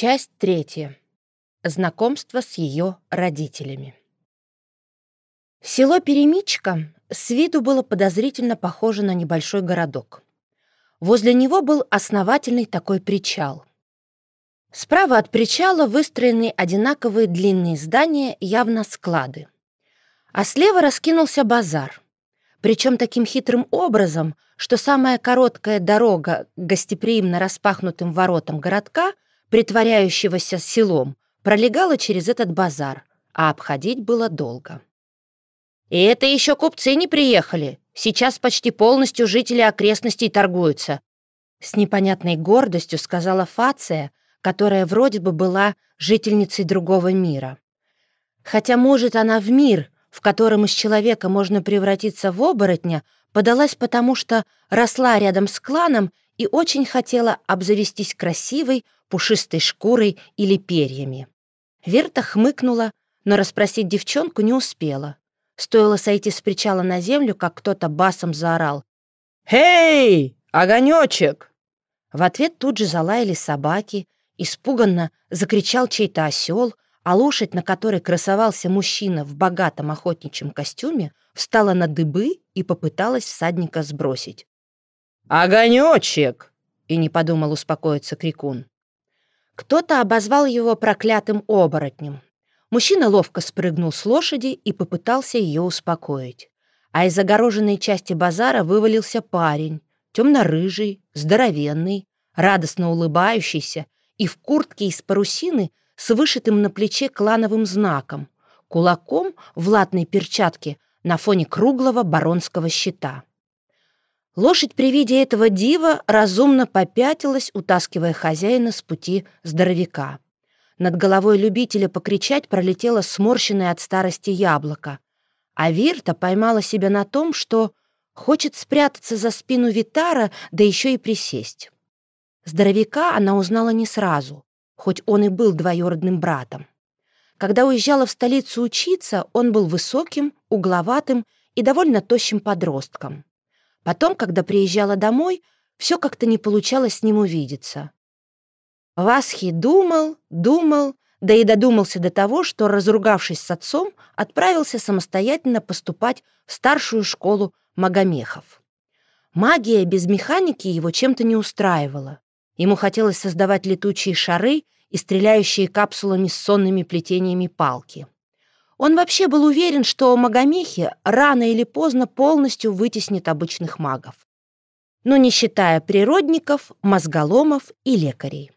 Часть третья. Знакомство с ее родителями. Село Перемичка с виду было подозрительно похоже на небольшой городок. Возле него был основательный такой причал. Справа от причала выстроены одинаковые длинные здания, явно склады. А слева раскинулся базар. Причем таким хитрым образом, что самая короткая дорога к гостеприимно распахнутым воротам городка, притворяющегося селом, пролегала через этот базар, а обходить было долго. «И это еще купцы не приехали. Сейчас почти полностью жители окрестностей торгуются», с непонятной гордостью сказала Фация, которая вроде бы была жительницей другого мира. Хотя, может, она в мир, в котором из человека можно превратиться в оборотня, подалась потому, что росла рядом с кланом и очень хотела обзавестись красивой, пушистой шкурой или перьями. Верта хмыкнула, но расспросить девчонку не успела. Стоило сойти с причала на землю, как кто-то басом заорал. «Эй, огонечек!» В ответ тут же залаяли собаки, испуганно закричал чей-то осел, а лошадь, на которой красовался мужчина в богатом охотничьем костюме, встала на дыбы и попыталась всадника сбросить. «Огонечек!» — и не подумал успокоиться крикун. Кто-то обозвал его проклятым оборотнем. Мужчина ловко спрыгнул с лошади и попытался ее успокоить. А из огороженной части базара вывалился парень, темно-рыжий, здоровенный, радостно улыбающийся и в куртке из парусины с вышитым на плече клановым знаком, кулаком в латной перчатке на фоне круглого баронского щита. Лошадь при виде этого дива разумно попятилась, утаскивая хозяина с пути здоровяка. Над головой любителя покричать пролетело сморщенное от старости яблоко, а Вирта поймала себя на том, что хочет спрятаться за спину Витара, да еще и присесть. Здоровяка она узнала не сразу, хоть он и был двоюродным братом. Когда уезжала в столицу учиться, он был высоким, угловатым и довольно тощим подростком. Потом, когда приезжала домой, все как-то не получалось с ним увидеться. Васхи думал, думал, да и додумался до того, что, разругавшись с отцом, отправился самостоятельно поступать в старшую школу магомехов. Магия без механики его чем-то не устраивала. Ему хотелось создавать летучие шары и стреляющие капсулами с сонными плетениями палки. Он вообще был уверен, что магомехи рано или поздно полностью вытеснит обычных магов. Но не считая природников, мозголомов и лекарей.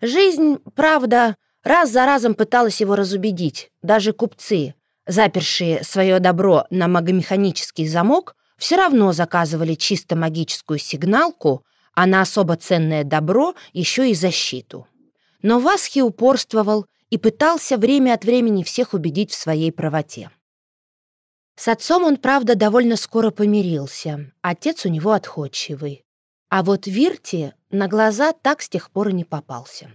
Жизнь, правда, раз за разом пыталась его разубедить. Даже купцы, запершие свое добро на магомеханический замок, все равно заказывали чисто магическую сигналку, а на особо ценное добро еще и защиту. Но Васхи упорствовал и пытался время от времени всех убедить в своей правоте. С отцом он, правда, довольно скоро помирился. Отец у него отходчивый. А вот Вирте на глаза так с тех пор и не попался.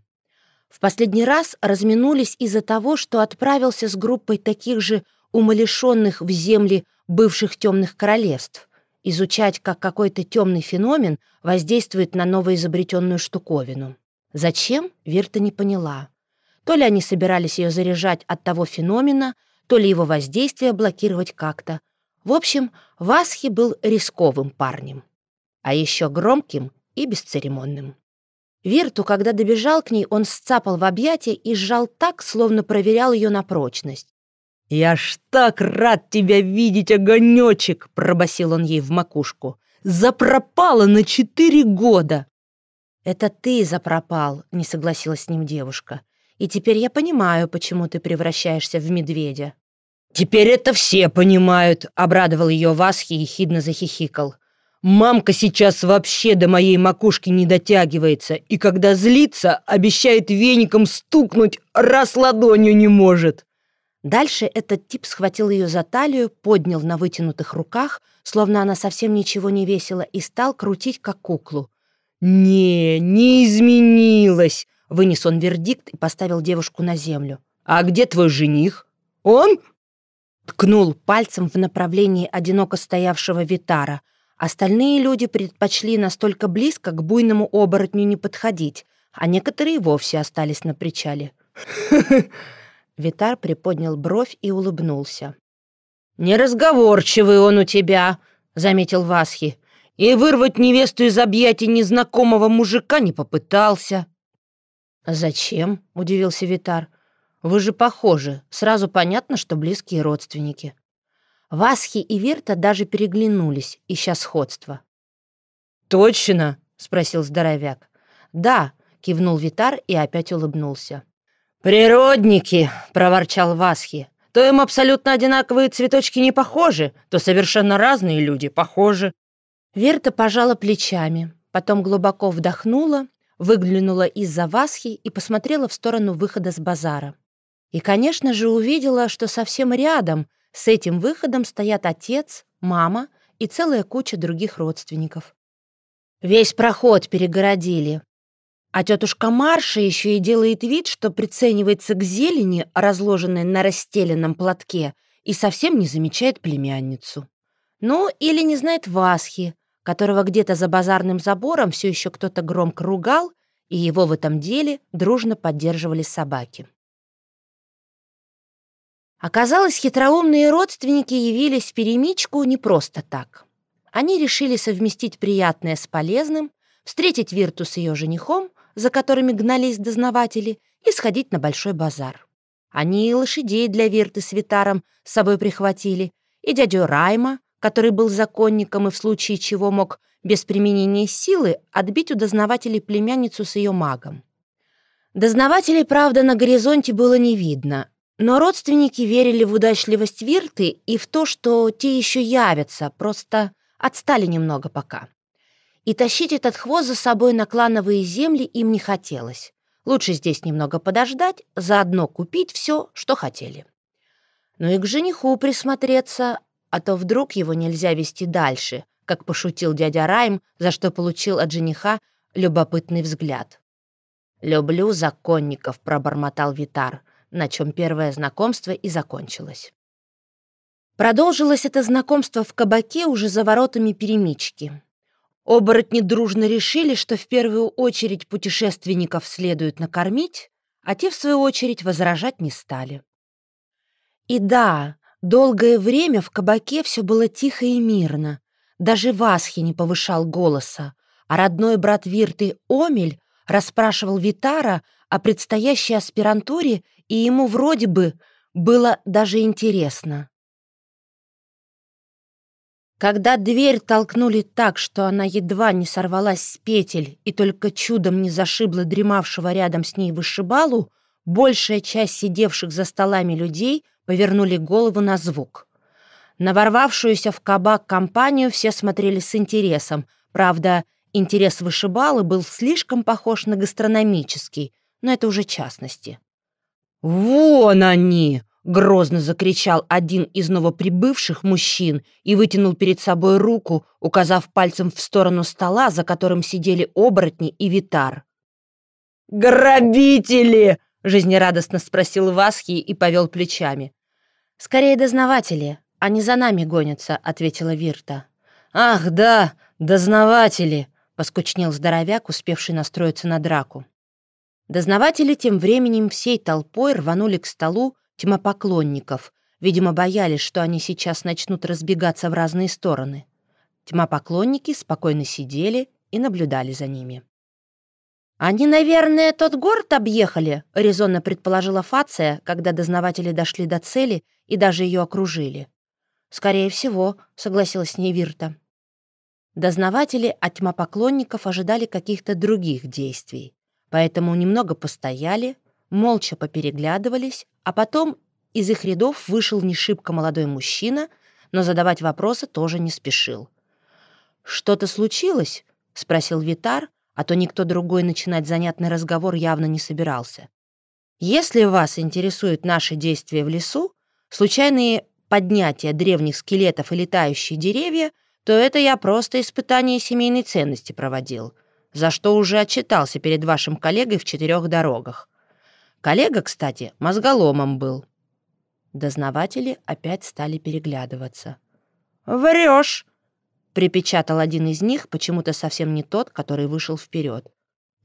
В последний раз разминулись из-за того, что отправился с группой таких же умалишенных в земли бывших темных королевств, изучать, как какой-то темный феномен воздействует на новоизобретенную штуковину. Зачем, Вирта не поняла. То ли они собирались ее заряжать от того феномена, то ли его воздействие блокировать как-то. В общем, Васхи был рисковым парнем а еще громким и бесцеремонным. Вирту, когда добежал к ней, он сцапал в объятия и сжал так, словно проверял ее на прочность. «Я ж так рад тебя видеть, огонечек!» — пробасил он ей в макушку. «Запропала на четыре года!» «Это ты запропал», — не согласилась с ним девушка. «И теперь я понимаю, почему ты превращаешься в медведя». «Теперь это все понимают», — обрадовал ее Васхи и хидно захихикал. Мамка сейчас вообще до моей макушки не дотягивается, и когда злится, обещает веником стукнуть, раз ладонью не может. Дальше этот тип схватил ее за талию, поднял на вытянутых руках, словно она совсем ничего не весила, и стал крутить, как куклу. «Не, не изменилась!» — вынес он вердикт и поставил девушку на землю. «А где твой жених? Он?» Ткнул пальцем в направлении одиноко стоявшего Витара — Остальные люди предпочли настолько близко к буйному оборотню не подходить, а некоторые вовсе остались на причале. Витар приподнял бровь и улыбнулся. «Неразговорчивый он у тебя», — заметил Васхи, «и вырвать невесту из объятий незнакомого мужика не попытался». «Зачем?» — удивился Витар. «Вы же похожи. Сразу понятно, что близкие родственники». Васхи и Вирта даже переглянулись, ища сходства. «Точно?» — спросил здоровяк. «Да», — кивнул Витар и опять улыбнулся. «Природники!» — проворчал Васхи. «То им абсолютно одинаковые цветочки не похожи, то совершенно разные люди похожи». Верта пожала плечами, потом глубоко вдохнула, выглянула из-за Васхи и посмотрела в сторону выхода с базара. И, конечно же, увидела, что совсем рядом с этим выходом стоят отец, мама и целая куча других родственников. Весь проход перегородили. А тетушка Марша еще и делает вид, что приценивается к зелени, разложенной на расстеленном платке, и совсем не замечает племянницу. Ну, или не знает Васхи, которого где-то за базарным забором все еще кто-то громко ругал, и его в этом деле дружно поддерживали собаки. Оказалось, хитроумные родственники явились в перемичку не просто так. Они решили совместить приятное с полезным, встретить Вирту с ее женихом, за которыми гнались дознаватели, и сходить на большой базар. Они и лошадей для Вирты с Витаром с собой прихватили, и дядю Райма, который был законником и в случае чего мог без применения силы отбить у дознавателей племянницу с ее магом. Дознавателей, правда, на горизонте было не видно, но родственники верили в удачливость Вирты и в то, что те еще явятся, просто отстали немного пока. И тащить этот хвост за собой на клановые земли им не хотелось. Лучше здесь немного подождать, заодно купить все, что хотели. Ну и к жениху присмотреться, а то вдруг его нельзя вести дальше, как пошутил дядя Райм, за что получил от жениха любопытный взгляд. «Люблю законников», — пробормотал Витар на чем первое знакомство и закончилось. Продолжилось это знакомство в кабаке уже за воротами перемички. Оборотни дружно решили, что в первую очередь путешественников следует накормить, а те, в свою очередь, возражать не стали. И да, долгое время в кабаке все было тихо и мирно. Даже Васхи не повышал голоса, а родной брат Вирты Омель расспрашивал Витара о предстоящей аспирантуре и ему вроде бы было даже интересно. Когда дверь толкнули так, что она едва не сорвалась с петель и только чудом не зашибла дремавшего рядом с ней вышибалу, большая часть сидевших за столами людей повернули голову на звук. На ворвавшуюся в кабак компанию все смотрели с интересом. Правда, интерес вышибалы был слишком похож на гастрономический, но это уже частности. «Вон они!» — грозно закричал один из новоприбывших мужчин и вытянул перед собой руку, указав пальцем в сторону стола, за которым сидели оборотни и витар. «Грабители!» — жизнерадостно спросил Васхи и повел плечами. «Скорее дознаватели, они за нами гонятся», — ответила Вирта. «Ах, да, дознаватели!» — поскучнел здоровяк, успевший настроиться на драку. Дознаватели тем временем всей толпой рванули к столу тьмопоклонников. Видимо, боялись, что они сейчас начнут разбегаться в разные стороны. Тьмопоклонники спокойно сидели и наблюдали за ними. «Они, наверное, тот город объехали», — резонно предположила Фация, когда дознаватели дошли до цели и даже ее окружили. «Скорее всего», — согласилась с ней Вирта. Дознаватели от тьмопоклонников ожидали каких-то других действий. Поэтому немного постояли, молча попереглядывались, а потом из их рядов вышел не шибко молодой мужчина, но задавать вопросы тоже не спешил. «Что-то случилось?» — спросил Витар, а то никто другой начинать занятный разговор явно не собирался. «Если вас интересуют наши действия в лесу, случайные поднятия древних скелетов и летающие деревья, то это я просто испытание семейной ценности проводил за что уже отчитался перед вашим коллегой в четырех дорогах. Коллега, кстати, мозголомом был». Дознаватели опять стали переглядываться. «Врешь!» — припечатал один из них, почему-то совсем не тот, который вышел вперед.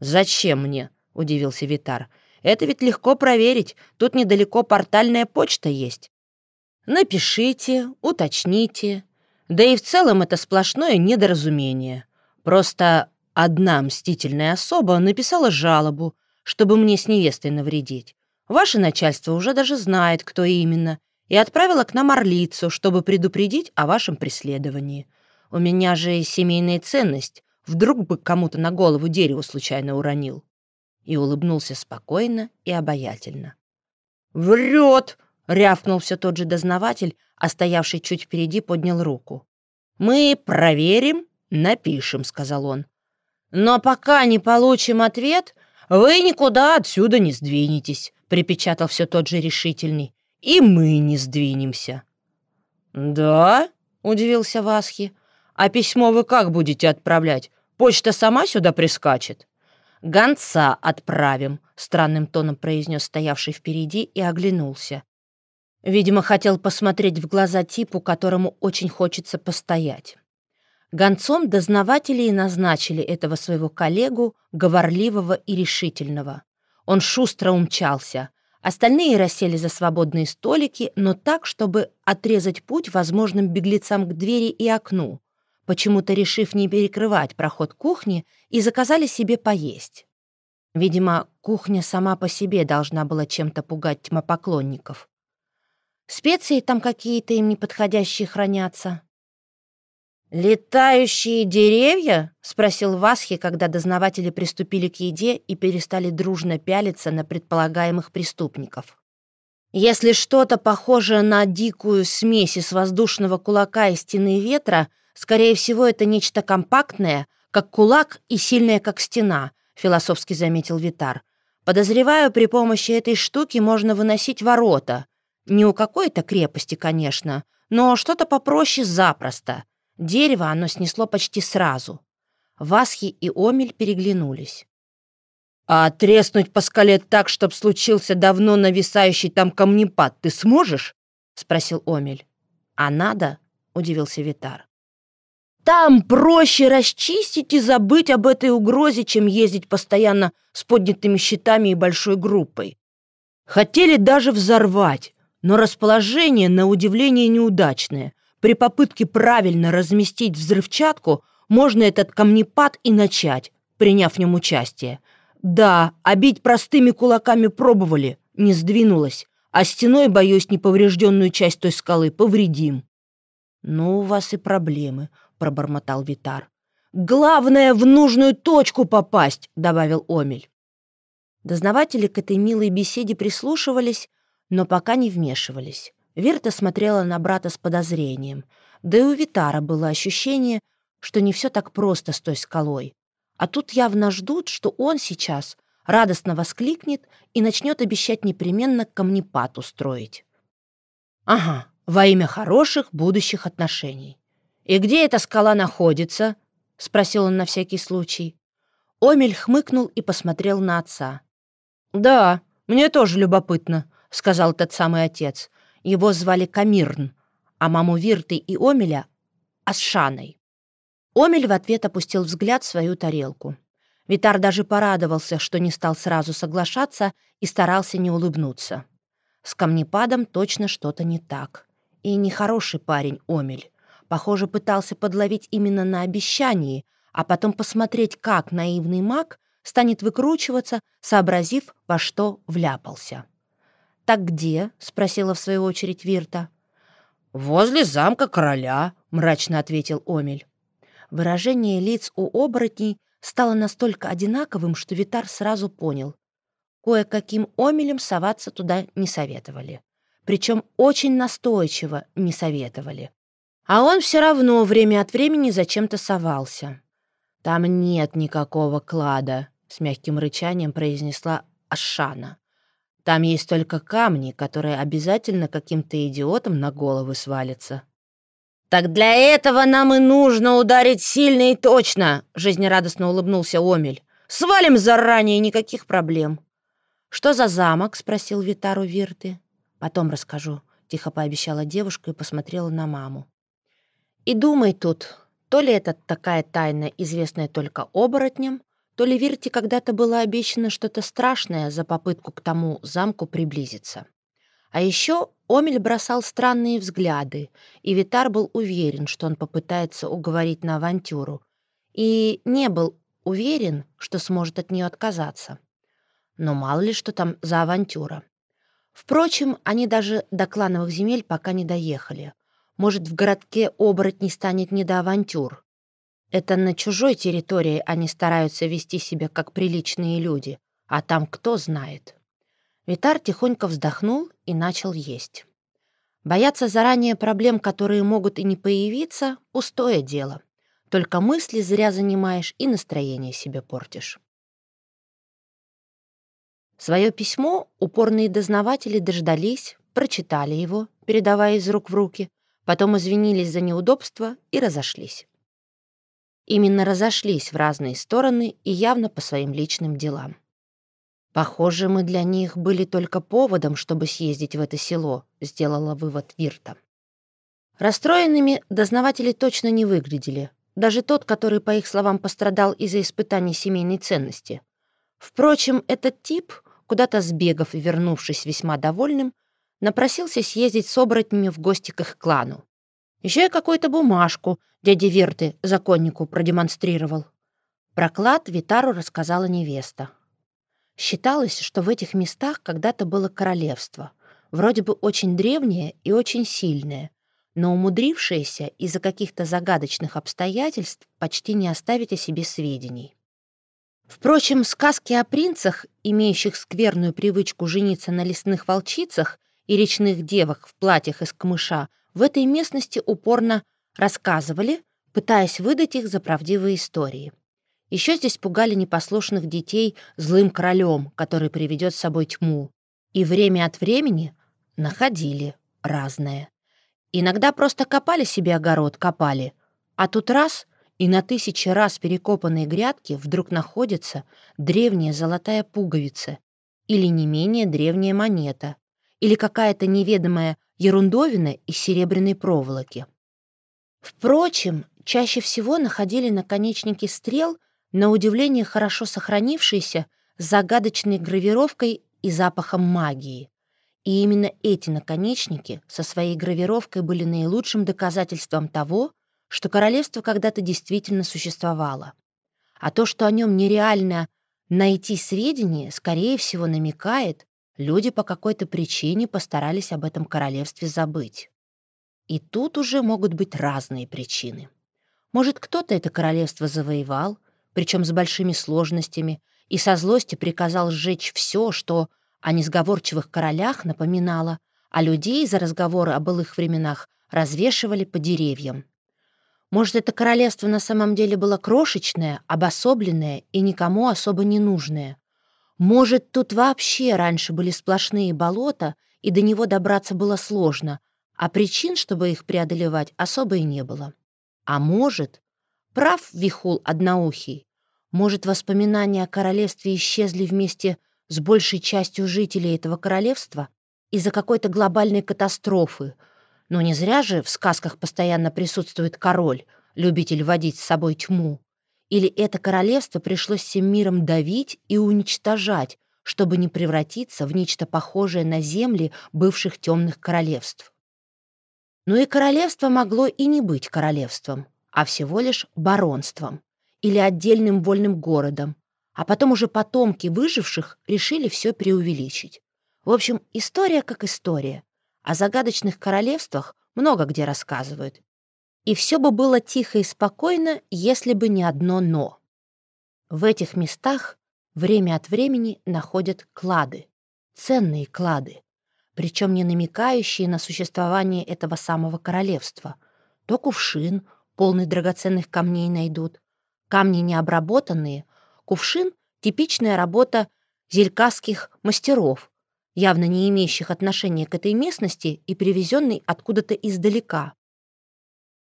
«Зачем мне?» — удивился Витар. «Это ведь легко проверить. Тут недалеко портальная почта есть. Напишите, уточните. Да и в целом это сплошное недоразумение. Просто одна мстительная особа написала жалобу, чтобы мне с невестой навредить. Ваше начальство уже даже знает, кто именно, и отправила к нам орлицу, чтобы предупредить о вашем преследовании. У меня же семейная ценность. Вдруг бы кому-то на голову дерево случайно уронил. И улыбнулся спокойно и обаятельно. «Врет!» — рявкнул все тот же дознаватель, а стоявший чуть впереди поднял руку. «Мы проверим, напишем», — сказал он. «Но пока не получим ответ, вы никуда отсюда не сдвинетесь», — припечатал все тот же решительный. «И мы не сдвинемся». «Да?» — удивился Васхи. «А письмо вы как будете отправлять? Почта сама сюда прискачет?» «Гонца отправим», — странным тоном произнес стоявший впереди и оглянулся. Видимо, хотел посмотреть в глаза типу, которому очень хочется постоять. Гонцом дознаватели и назначили этого своего коллегу, говорливого и решительного. Он шустро умчался. Остальные рассели за свободные столики, но так, чтобы отрезать путь возможным беглецам к двери и окну, почему-то решив не перекрывать проход кухни, и заказали себе поесть. Видимо, кухня сама по себе должна была чем-то пугать тьмопоклонников. Специи там какие-то им неподходящие хранятся. «Летающие деревья?» — спросил Васхи, когда дознаватели приступили к еде и перестали дружно пялиться на предполагаемых преступников. «Если что-то похожее на дикую смесь из воздушного кулака и стены ветра, скорее всего, это нечто компактное, как кулак и сильное, как стена», — философски заметил Витар. «Подозреваю, при помощи этой штуки можно выносить ворота, не у какой-то крепости, конечно, но что-то попроще запросто. Дерево оно снесло почти сразу. Васхи и Омель переглянулись. «А треснуть по скале так, чтоб случился давно нависающий там камнепад, ты сможешь?» — спросил Омель. «А надо?» — удивился Витар. «Там проще расчистить и забыть об этой угрозе, чем ездить постоянно с поднятыми щитами и большой группой. Хотели даже взорвать, но расположение, на удивление, неудачное. При попытке правильно разместить взрывчатку можно этот камнепад и начать, приняв в нем участие. Да, обить простыми кулаками пробовали, не сдвинулось, а стеной, боюсь, неповрежденную часть той скалы повредим. «Ну, у вас и проблемы», — пробормотал Витар. «Главное, в нужную точку попасть», — добавил Омель. Дознаватели к этой милой беседе прислушивались, но пока не вмешивались. Вирта смотрела на брата с подозрением. Да и у Витара было ощущение, что не все так просто с той скалой. А тут явно ждут, что он сейчас радостно воскликнет и начнет обещать непременно камнепад устроить. «Ага, во имя хороших будущих отношений. И где эта скала находится?» — спросил он на всякий случай. Омель хмыкнул и посмотрел на отца. «Да, мне тоже любопытно», — сказал тот самый отец. Его звали Камирн, а маму Вирты и Омеля — Асшаной. Омель в ответ опустил взгляд в свою тарелку. Витар даже порадовался, что не стал сразу соглашаться и старался не улыбнуться. С камнепадом точно что-то не так. И нехороший парень Омель. Похоже, пытался подловить именно на обещании, а потом посмотреть, как наивный маг станет выкручиваться, сообразив, во что вляпался. «Так где?» — спросила в свою очередь Вирта. «Возле замка короля», — мрачно ответил Омель. Выражение лиц у оборотней стало настолько одинаковым, что Витар сразу понял. Кое-каким Омелем соваться туда не советовали. Причем очень настойчиво не советовали. А он все равно время от времени зачем-то совался. «Там нет никакого клада», — с мягким рычанием произнесла Ашана. Там есть только камни, которые обязательно каким-то идиотом на головы свалятся. «Так для этого нам и нужно ударить сильно и точно!» — жизнерадостно улыбнулся Омель. «Свалим заранее, никаких проблем!» «Что за замок?» — спросил Витару Вирты. «Потом расскажу», — тихо пообещала девушка и посмотрела на маму. «И думай тут, то ли это такая тайна, известная только оборотням, то ли Вирте когда-то было обещано что-то страшное за попытку к тому замку приблизиться. А еще Омель бросал странные взгляды, и Витар был уверен, что он попытается уговорить на авантюру, и не был уверен, что сможет от нее отказаться. Но мало ли, что там за авантюра. Впрочем, они даже до клановых земель пока не доехали. Может, в городке оборотней станет не до авантюр. Это на чужой территории они стараются вести себя как приличные люди, а там кто знает. Витар тихонько вздохнул и начал есть. Бояться заранее проблем, которые могут и не появиться, пустое дело. Только мысли зря занимаешь и настроение себе портишь. Свое письмо упорные дознаватели дождались, прочитали его, передавая из рук в руки, потом извинились за неудобства и разошлись. Именно разошлись в разные стороны и явно по своим личным делам. «Похоже, мы для них были только поводом, чтобы съездить в это село», — сделала вывод Вирта. Расстроенными дознаватели точно не выглядели. Даже тот, который, по их словам, пострадал из-за испытаний семейной ценности. Впрочем, этот тип, куда-то сбегав и вернувшись весьма довольным, напросился съездить с оборотнями в гости к их клану. Еще и какую-то бумажку дяде Верты, законнику, продемонстрировал. Про клад Витару рассказала невеста. Считалось, что в этих местах когда-то было королевство, вроде бы очень древнее и очень сильное, но умудрившееся из-за каких-то загадочных обстоятельств почти не оставить о себе сведений. Впрочем, сказки о принцах, имеющих скверную привычку жениться на лесных волчицах и речных девах в платьях из камыша, в этой местности упорно рассказывали, пытаясь выдать их за правдивые истории. Еще здесь пугали непослушных детей злым королем, который приведет с собой тьму. И время от времени находили разное. Иногда просто копали себе огород, копали. А тут раз — и на тысячи раз перекопанной грядки вдруг находится древняя золотая пуговица или не менее древняя монета, или какая-то неведомая ерундовина из серебряной проволоки. Впрочем, чаще всего находили наконечники стрел — на удивление хорошо сохранившиеся, с загадочной гравировкой и запахом магии. И именно эти наконечники со своей гравировкой были наилучшим доказательством того, что королевство когда-то действительно существовало. А то, что о нем нереально найти сведения, скорее всего, намекает, люди по какой-то причине постарались об этом королевстве забыть. И тут уже могут быть разные причины. Может, кто-то это королевство завоевал, причем с большими сложностями, и со злости приказал сжечь все, что о несговорчивых королях напоминало, а людей за разговоры о былых временах развешивали по деревьям. Может, это королевство на самом деле было крошечное, обособленное и никому особо не нужное. Может, тут вообще раньше были сплошные болота, и до него добраться было сложно, а причин, чтобы их преодолевать, особо и не было. А может, Прав Вихул Одноухий. Может, воспоминания о королевстве исчезли вместе с большей частью жителей этого королевства из-за какой-то глобальной катастрофы. Но не зря же в сказках постоянно присутствует король, любитель водить с собой тьму. Или это королевство пришлось всем миром давить и уничтожать, чтобы не превратиться в нечто похожее на земли бывших темных королевств. Но и королевство могло и не быть королевством а всего лишь баронством или отдельным вольным городом, а потом уже потомки выживших решили все преувеличить. В общем, история как история. О загадочных королевствах много где рассказывают. И все бы было тихо и спокойно, если бы не одно «но». В этих местах время от времени находят клады, ценные клады, причем не намекающие на существование этого самого королевства. То кувшин, полный драгоценных камней найдут. Камни необработанные, кувшин — типичная работа зелькасских мастеров, явно не имеющих отношения к этой местности и привезенный откуда-то издалека.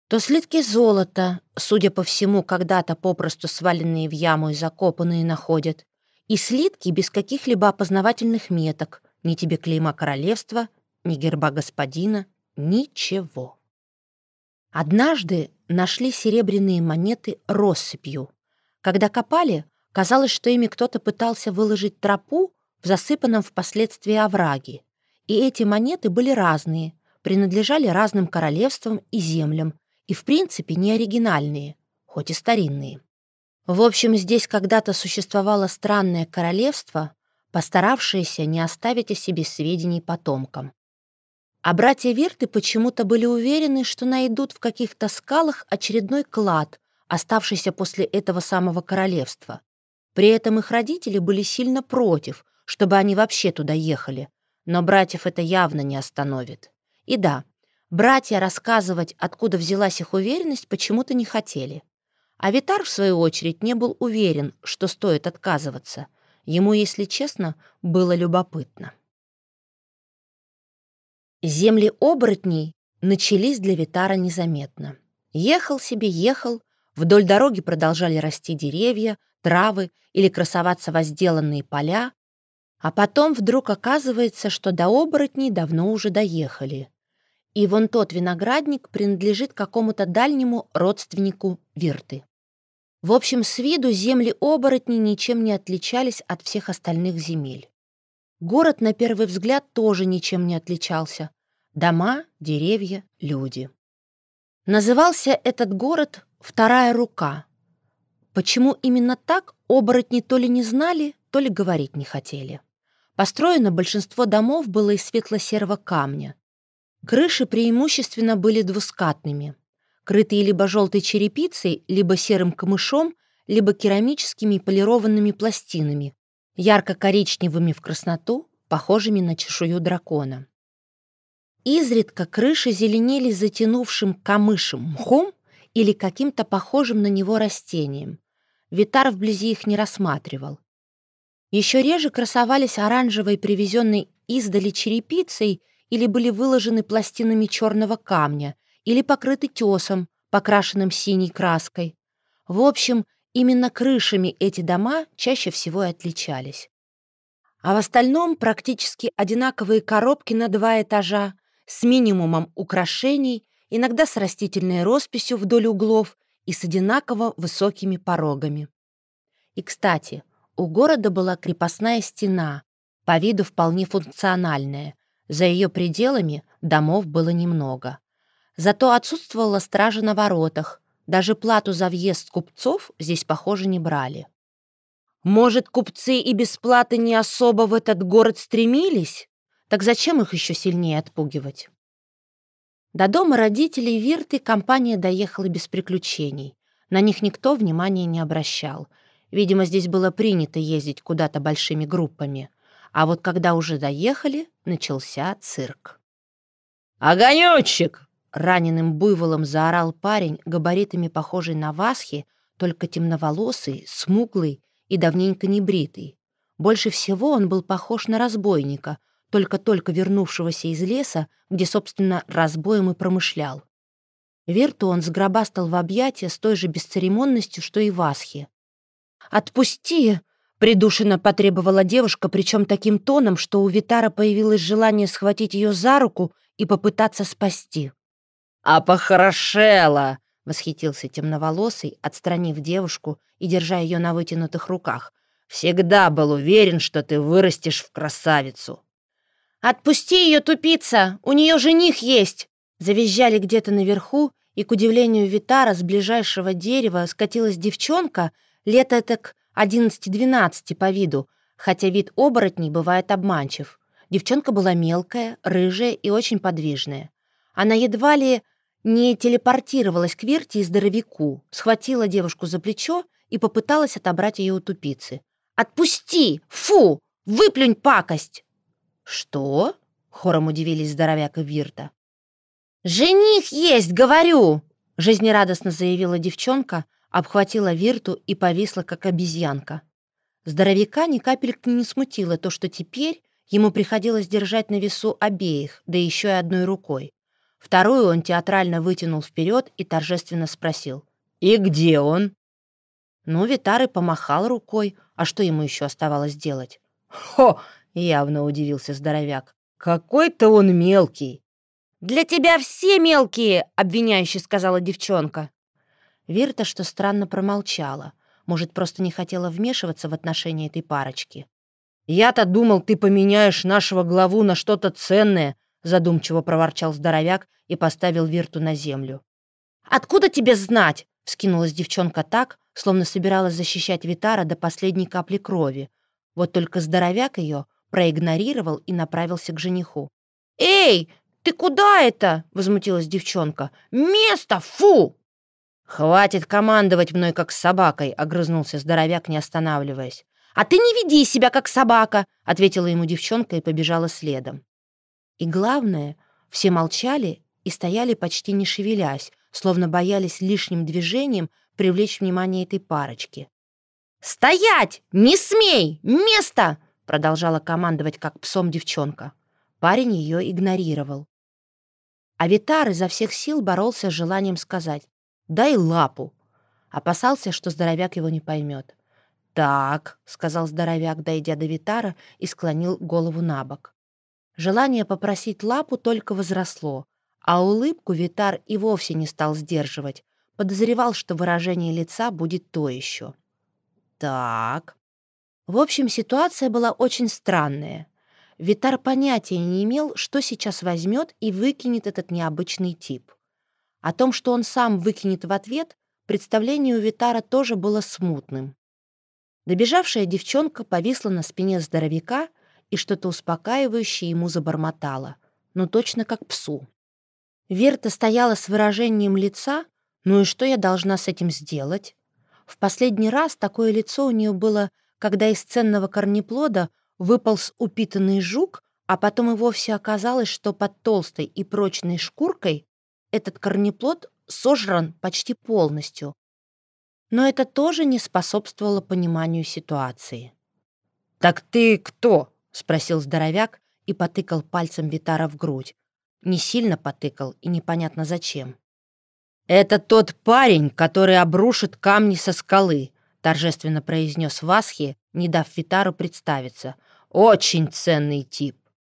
То слитки золота, судя по всему, когда-то попросту сваленные в яму и закопанные находят, и слитки без каких-либо опознавательных меток, ни тебе клейма королевства, ни герба господина, ничего. Однажды нашли серебряные монеты россыпью. Когда копали, Казалось, что ими кто-то пытался выложить тропу в засыпанном впоследствии овраге. И эти монеты были разные, принадлежали разным королевствам и землям, и в принципе не оригинальные, хоть и старинные. В общем, здесь когда-то существовало странное королевство, постаравшееся не оставить о себе сведений потомкам. А братья Вирты почему-то были уверены, что найдут в каких-то скалах очередной клад, оставшийся после этого самого королевства. При этом их родители были сильно против, чтобы они вообще туда ехали, но братьев это явно не остановит. И да, братья рассказывать, откуда взялась их уверенность, почему-то не хотели. А Витар, в свою очередь, не был уверен, что стоит отказываться. Ему, если честно, было любопытно. Земли оборотней начались для Витара незаметно. Ехал себе, ехал, вдоль дороги продолжали расти деревья, травы или красоваться возделанные поля, а потом вдруг оказывается, что до оборотней давно уже доехали. И вон тот виноградник принадлежит какому-то дальнему родственнику Вирты. В общем, с виду земли оборотней ничем не отличались от всех остальных земель. Город, на первый взгляд, тоже ничем не отличался. Дома, деревья, люди. Назывался этот город «Вторая рука». Почему именно так, оборотни то ли не знали, то ли говорить не хотели. Построено большинство домов было из светло-серого камня. Крыши преимущественно были двускатными, крытые либо желтой черепицей, либо серым камышом, либо керамическими полированными пластинами, ярко-коричневыми в красноту, похожими на чешую дракона. Изредка крыши зеленели затянувшим камышем мхом или каким-то похожим на него растением. Витар вблизи их не рассматривал. Еще реже красовались оранжевой привезенной издали черепицей или были выложены пластинами черного камня, или покрыты тесом, покрашенным синей краской. В общем, именно крышами эти дома чаще всего и отличались. А в остальном практически одинаковые коробки на два этажа, с минимумом украшений, иногда с растительной росписью вдоль углов и с одинаково высокими порогами. И, кстати, у города была крепостная стена, по виду вполне функциональная, за ее пределами домов было немного. Зато отсутствовала стража на воротах, даже плату за въезд купцов здесь, похоже, не брали. Может, купцы и без платы не особо в этот город стремились? Так зачем их еще сильнее отпугивать? До дома родителей Вирты компания доехала без приключений. На них никто внимания не обращал. Видимо, здесь было принято ездить куда-то большими группами. А вот когда уже доехали, начался цирк. «Огонёчек!» — раненым буйволом заорал парень, габаритами похожий на Васхи, только темноволосый, смуглый и давненько не бритый. Больше всего он был похож на разбойника, только-только вернувшегося из леса, где, собственно, разбоем и промышлял. Верту он сгробастал в объятия с той же бесцеремонностью, что и Васхи. «Отпусти!» Придушенно потребовала девушка, причем таким тоном, что у Витара появилось желание схватить ее за руку и попытаться спасти. «А похорошела!» — восхитился темноволосый, отстранив девушку и держа ее на вытянутых руках. «Всегда был уверен, что ты вырастешь в красавицу!» «Отпусти ее, тупица! У нее жених есть!» Завизжали где-то наверху, и, к удивлению Витара, с ближайшего дерева скатилась девчонка, лет так 11-12 по виду, хотя вид оборотней бывает обманчив. Девчонка была мелкая, рыжая и очень подвижная. Она едва ли не телепортировалась к Верте и здоровяку, схватила девушку за плечо и попыталась отобрать ее у тупицы. «Отпусти! Фу! Выплюнь пакость!» «Что?» — хором удивились здоровяк и Вирта. «Жених есть, говорю!» — жизнерадостно заявила девчонка, обхватила Вирту и повисла, как обезьянка. Здоровяка ни капельки не смутило то, что теперь ему приходилось держать на весу обеих, да еще и одной рукой. Вторую он театрально вытянул вперед и торжественно спросил. «И где он?» Ну, Витары помахал рукой, а что ему еще оставалось делать? «Хо!» — явно удивился здоровяк. «Какой-то он мелкий!» «Для тебя все мелкие!» — обвиняюще сказала девчонка. Вирта, что странно, промолчала. Может, просто не хотела вмешиваться в отношения этой парочки. «Я-то думал, ты поменяешь нашего главу на что-то ценное», задумчиво проворчал здоровяк и поставил Вирту на землю. «Откуда тебе знать?» — вскинулась девчонка так, словно собиралась защищать Витара до последней капли крови. Вот только здоровяк ее проигнорировал и направился к жениху. «Эй, ты куда это?» — возмутилась девчонка. «Место! Фу!» «Хватит командовать мной, как собакой!» — огрызнулся здоровяк, не останавливаясь. «А ты не веди себя, как собака!» — ответила ему девчонка и побежала следом. И главное, все молчали и стояли почти не шевелясь, словно боялись лишним движением привлечь внимание этой парочки. «Стоять! Не смей! Место!» — продолжала командовать, как псом девчонка. Парень ее игнорировал. А Витар изо всех сил боролся с желанием сказать «дай лапу». Опасался, что здоровяк его не поймет. «Так», — сказал здоровяк, дойдя до Витара, и склонил голову на бок. Желание попросить лапу только возросло, а улыбку Витар и вовсе не стал сдерживать, подозревал, что выражение лица будет то еще. «Так». В общем, ситуация была очень странная. Витар понятия не имел, что сейчас возьмет и выкинет этот необычный тип. О том, что он сам выкинет в ответ, представление у Витара тоже было смутным. Добежавшая девчонка повисла на спине здоровяка и что-то успокаивающее ему забормотала, ну точно как псу. Верта стояла с выражением лица, ну и что я должна с этим сделать? В последний раз такое лицо у нее было, когда из ценного корнеплода выполз упитанный жук, а потом и вовсе оказалось, что под толстой и прочной шкуркой этот корнеплод сожран почти полностью. Но это тоже не способствовало пониманию ситуации. «Так ты кто?» — спросил здоровяк и потыкал пальцем Витара в грудь. Не сильно потыкал и непонятно зачем. «Это тот парень, который обрушит камни со скалы», торжественно произнес Васхи, не дав Витару представиться — очень ценный тип.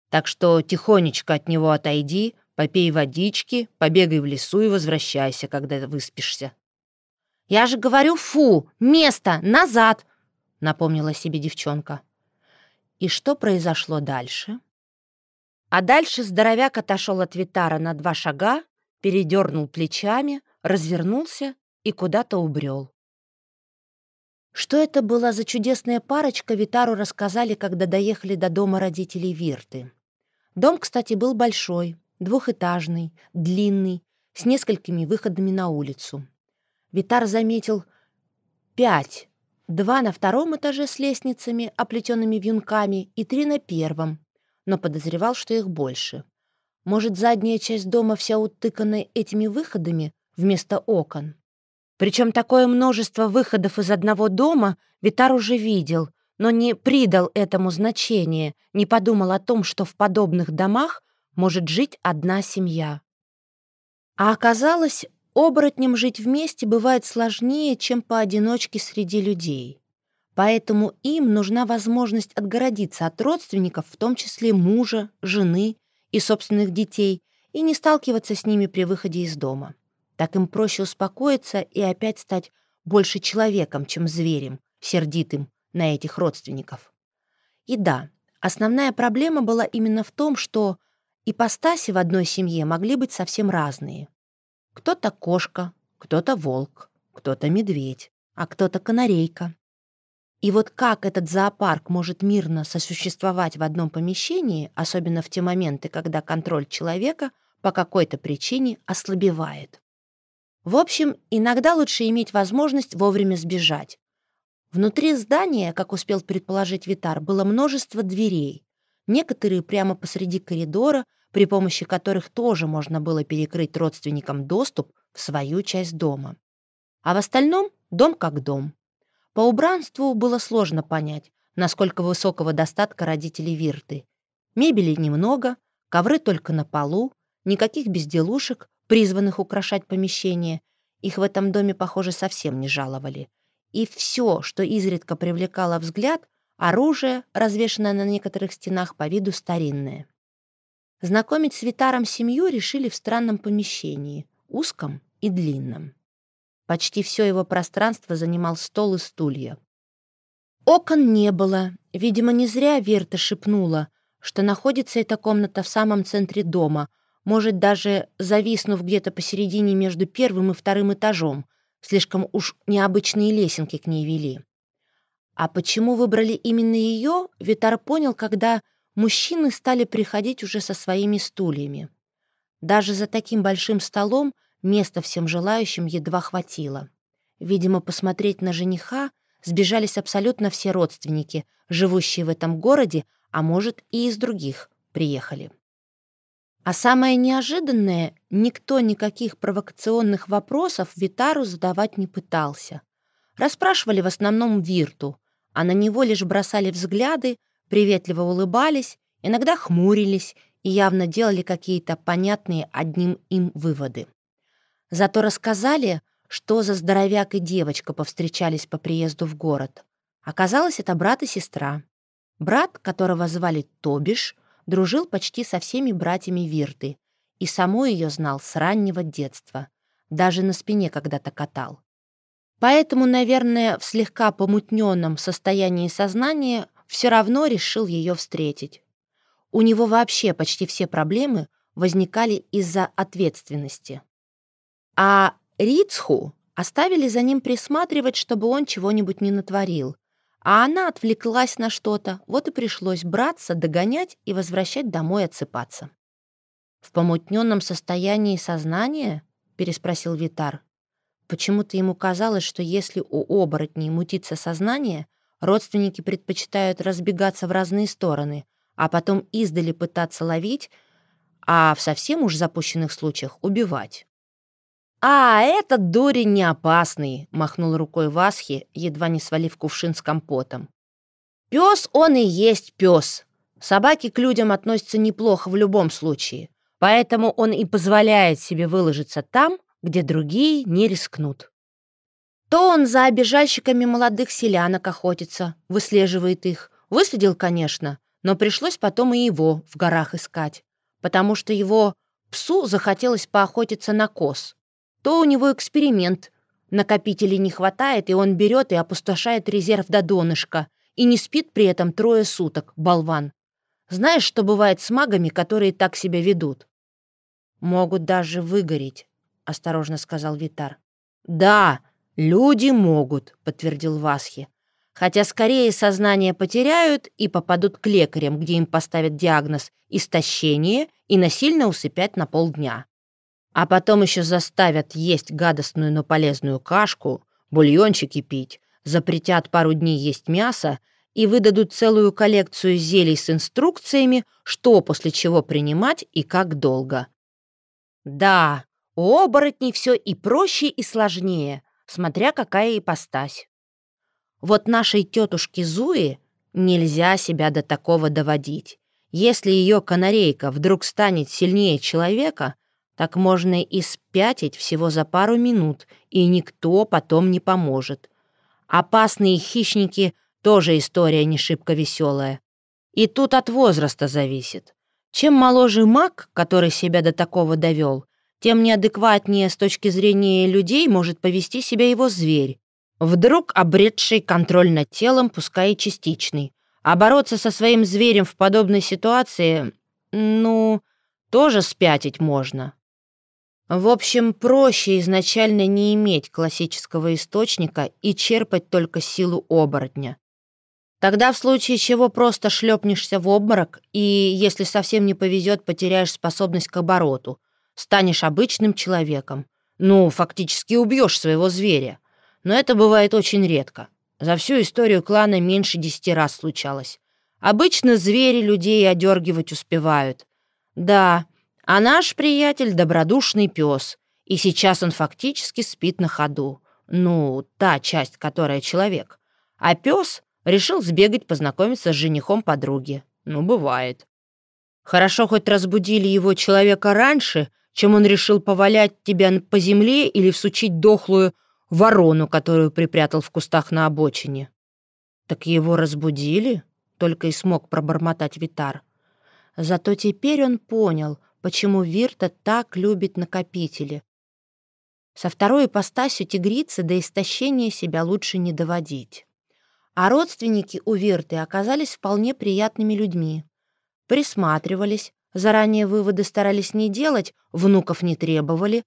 Так что тихонечко от него отойди, попей водички, побегай в лесу и возвращайся, когда выспишься». «Я же говорю, фу! Место! Назад!» — напомнила себе девчонка. И что произошло дальше? А дальше здоровяк отошел от Витара на два шага, передернул плечами, развернулся и куда-то убрел. Что это была за чудесная парочка, Витару рассказали, когда доехали до дома родителей Вирты. Дом, кстати, был большой, двухэтажный, длинный, с несколькими выходами на улицу. Витар заметил пять, два на втором этаже с лестницами, оплетенными вьюнками, и три на первом, но подозревал, что их больше. Может, задняя часть дома вся утыкана этими выходами вместо окон? Причем такое множество выходов из одного дома Витар уже видел, но не придал этому значения, не подумал о том, что в подобных домах может жить одна семья. А оказалось, оборотням жить вместе бывает сложнее, чем поодиночке среди людей. Поэтому им нужна возможность отгородиться от родственников, в том числе мужа, жены и собственных детей, и не сталкиваться с ними при выходе из дома. Так им проще успокоиться и опять стать больше человеком, чем зверем, сердитым на этих родственников. И да, основная проблема была именно в том, что ипостаси в одной семье могли быть совсем разные. Кто-то кошка, кто-то волк, кто-то медведь, а кто-то канарейка. И вот как этот зоопарк может мирно сосуществовать в одном помещении, особенно в те моменты, когда контроль человека по какой-то причине ослабевает? В общем, иногда лучше иметь возможность вовремя сбежать. Внутри здания, как успел предположить Витар, было множество дверей. Некоторые прямо посреди коридора, при помощи которых тоже можно было перекрыть родственникам доступ в свою часть дома. А в остальном дом как дом. По убранству было сложно понять, насколько высокого достатка родителей Вирты. Мебели немного, ковры только на полу, никаких безделушек, призванных украшать помещение. Их в этом доме, похоже, совсем не жаловали. И все, что изредка привлекало взгляд, оружие, развешанное на некоторых стенах по виду старинное. Знакомить с Витаром семью решили в странном помещении, узком и длинном. Почти все его пространство занимал стол и стулья. Окон не было. Видимо, не зря Верта шепнула, что находится эта комната в самом центре дома, может, даже зависнув где-то посередине между первым и вторым этажом. Слишком уж необычные лесенки к ней вели. А почему выбрали именно ее, Витар понял, когда мужчины стали приходить уже со своими стульями. Даже за таким большим столом места всем желающим едва хватило. Видимо, посмотреть на жениха сбежались абсолютно все родственники, живущие в этом городе, а может, и из других приехали. А самое неожиданное, никто никаких провокационных вопросов Витару задавать не пытался. Расспрашивали в основном Вирту, а на него лишь бросали взгляды, приветливо улыбались, иногда хмурились и явно делали какие-то понятные одним им выводы. Зато рассказали, что за здоровяк и девочка повстречались по приезду в город. Оказалось, это брат и сестра. Брат, которого звали Тобиш, дружил почти со всеми братьями Вирты и саму ее знал с раннего детства. Даже на спине когда-то катал. Поэтому, наверное, в слегка помутненном состоянии сознания все равно решил ее встретить. У него вообще почти все проблемы возникали из-за ответственности. А Рицху оставили за ним присматривать, чтобы он чего-нибудь не натворил. А она отвлеклась на что-то, вот и пришлось браться, догонять и возвращать домой отсыпаться. «В помутненном состоянии сознания?» — переспросил Витар. Почему-то ему казалось, что если у оборотней мутится сознание, родственники предпочитают разбегаться в разные стороны, а потом издали пытаться ловить, а в совсем уж запущенных случаях убивать. «А, этот дурень не опасный», — махнул рукой Васхи, едва не свалив кувшин с компотом. «Пес он и есть пес. Собаки к людям относятся неплохо в любом случае, поэтому он и позволяет себе выложиться там, где другие не рискнут. То он за обижальщиками молодых селянок охотится, выслеживает их. Выследил, конечно, но пришлось потом и его в горах искать, потому что его псу захотелось поохотиться на коз то у него эксперимент. Накопителей не хватает, и он берет и опустошает резерв до донышка, и не спит при этом трое суток, болван. Знаешь, что бывает с магами, которые так себя ведут? «Могут даже выгореть», — осторожно сказал Витар. «Да, люди могут», — подтвердил Васхи. «Хотя скорее сознание потеряют и попадут к лекарям, где им поставят диагноз истощение и насильно усыпят на полдня а потом еще заставят есть гадостную, но полезную кашку, бульончики пить, запретят пару дней есть мясо и выдадут целую коллекцию зелий с инструкциями, что после чего принимать и как долго. Да, у оборотней все и проще, и сложнее, смотря какая ипостась. Вот нашей тетушке Зуи нельзя себя до такого доводить. Если ее канарейка вдруг станет сильнее человека — так можно и спятить всего за пару минут, и никто потом не поможет. Опасные хищники — тоже история не шибко веселая. И тут от возраста зависит. Чем моложе маг, который себя до такого довел, тем неадекватнее с точки зрения людей может повести себя его зверь. Вдруг обретший контроль над телом, пускай и частичный. А бороться со своим зверем в подобной ситуации, ну, тоже спятить можно. В общем, проще изначально не иметь классического источника и черпать только силу оборотня. Тогда в случае чего просто шлепнешься в обморок и, если совсем не повезет, потеряешь способность к обороту, станешь обычным человеком. Ну, фактически убьешь своего зверя. Но это бывает очень редко. За всю историю клана меньше десяти раз случалось. Обычно звери людей одергивать успевают. Да, а наш приятель — добродушный пес, и сейчас он фактически спит на ходу. Ну, та часть, которая человек. А пес решил сбегать познакомиться с женихом подруги. Ну, бывает. Хорошо хоть разбудили его человека раньше, чем он решил повалять тебя по земле или всучить дохлую ворону, которую припрятал в кустах на обочине. Так его разбудили, только и смог пробормотать Витар. Зато теперь он понял, почему Вирта так любит накопители. Со второй ипостасью тигрицы до истощения себя лучше не доводить. А родственники у Вирты оказались вполне приятными людьми. Присматривались, заранее выводы старались не делать, внуков не требовали.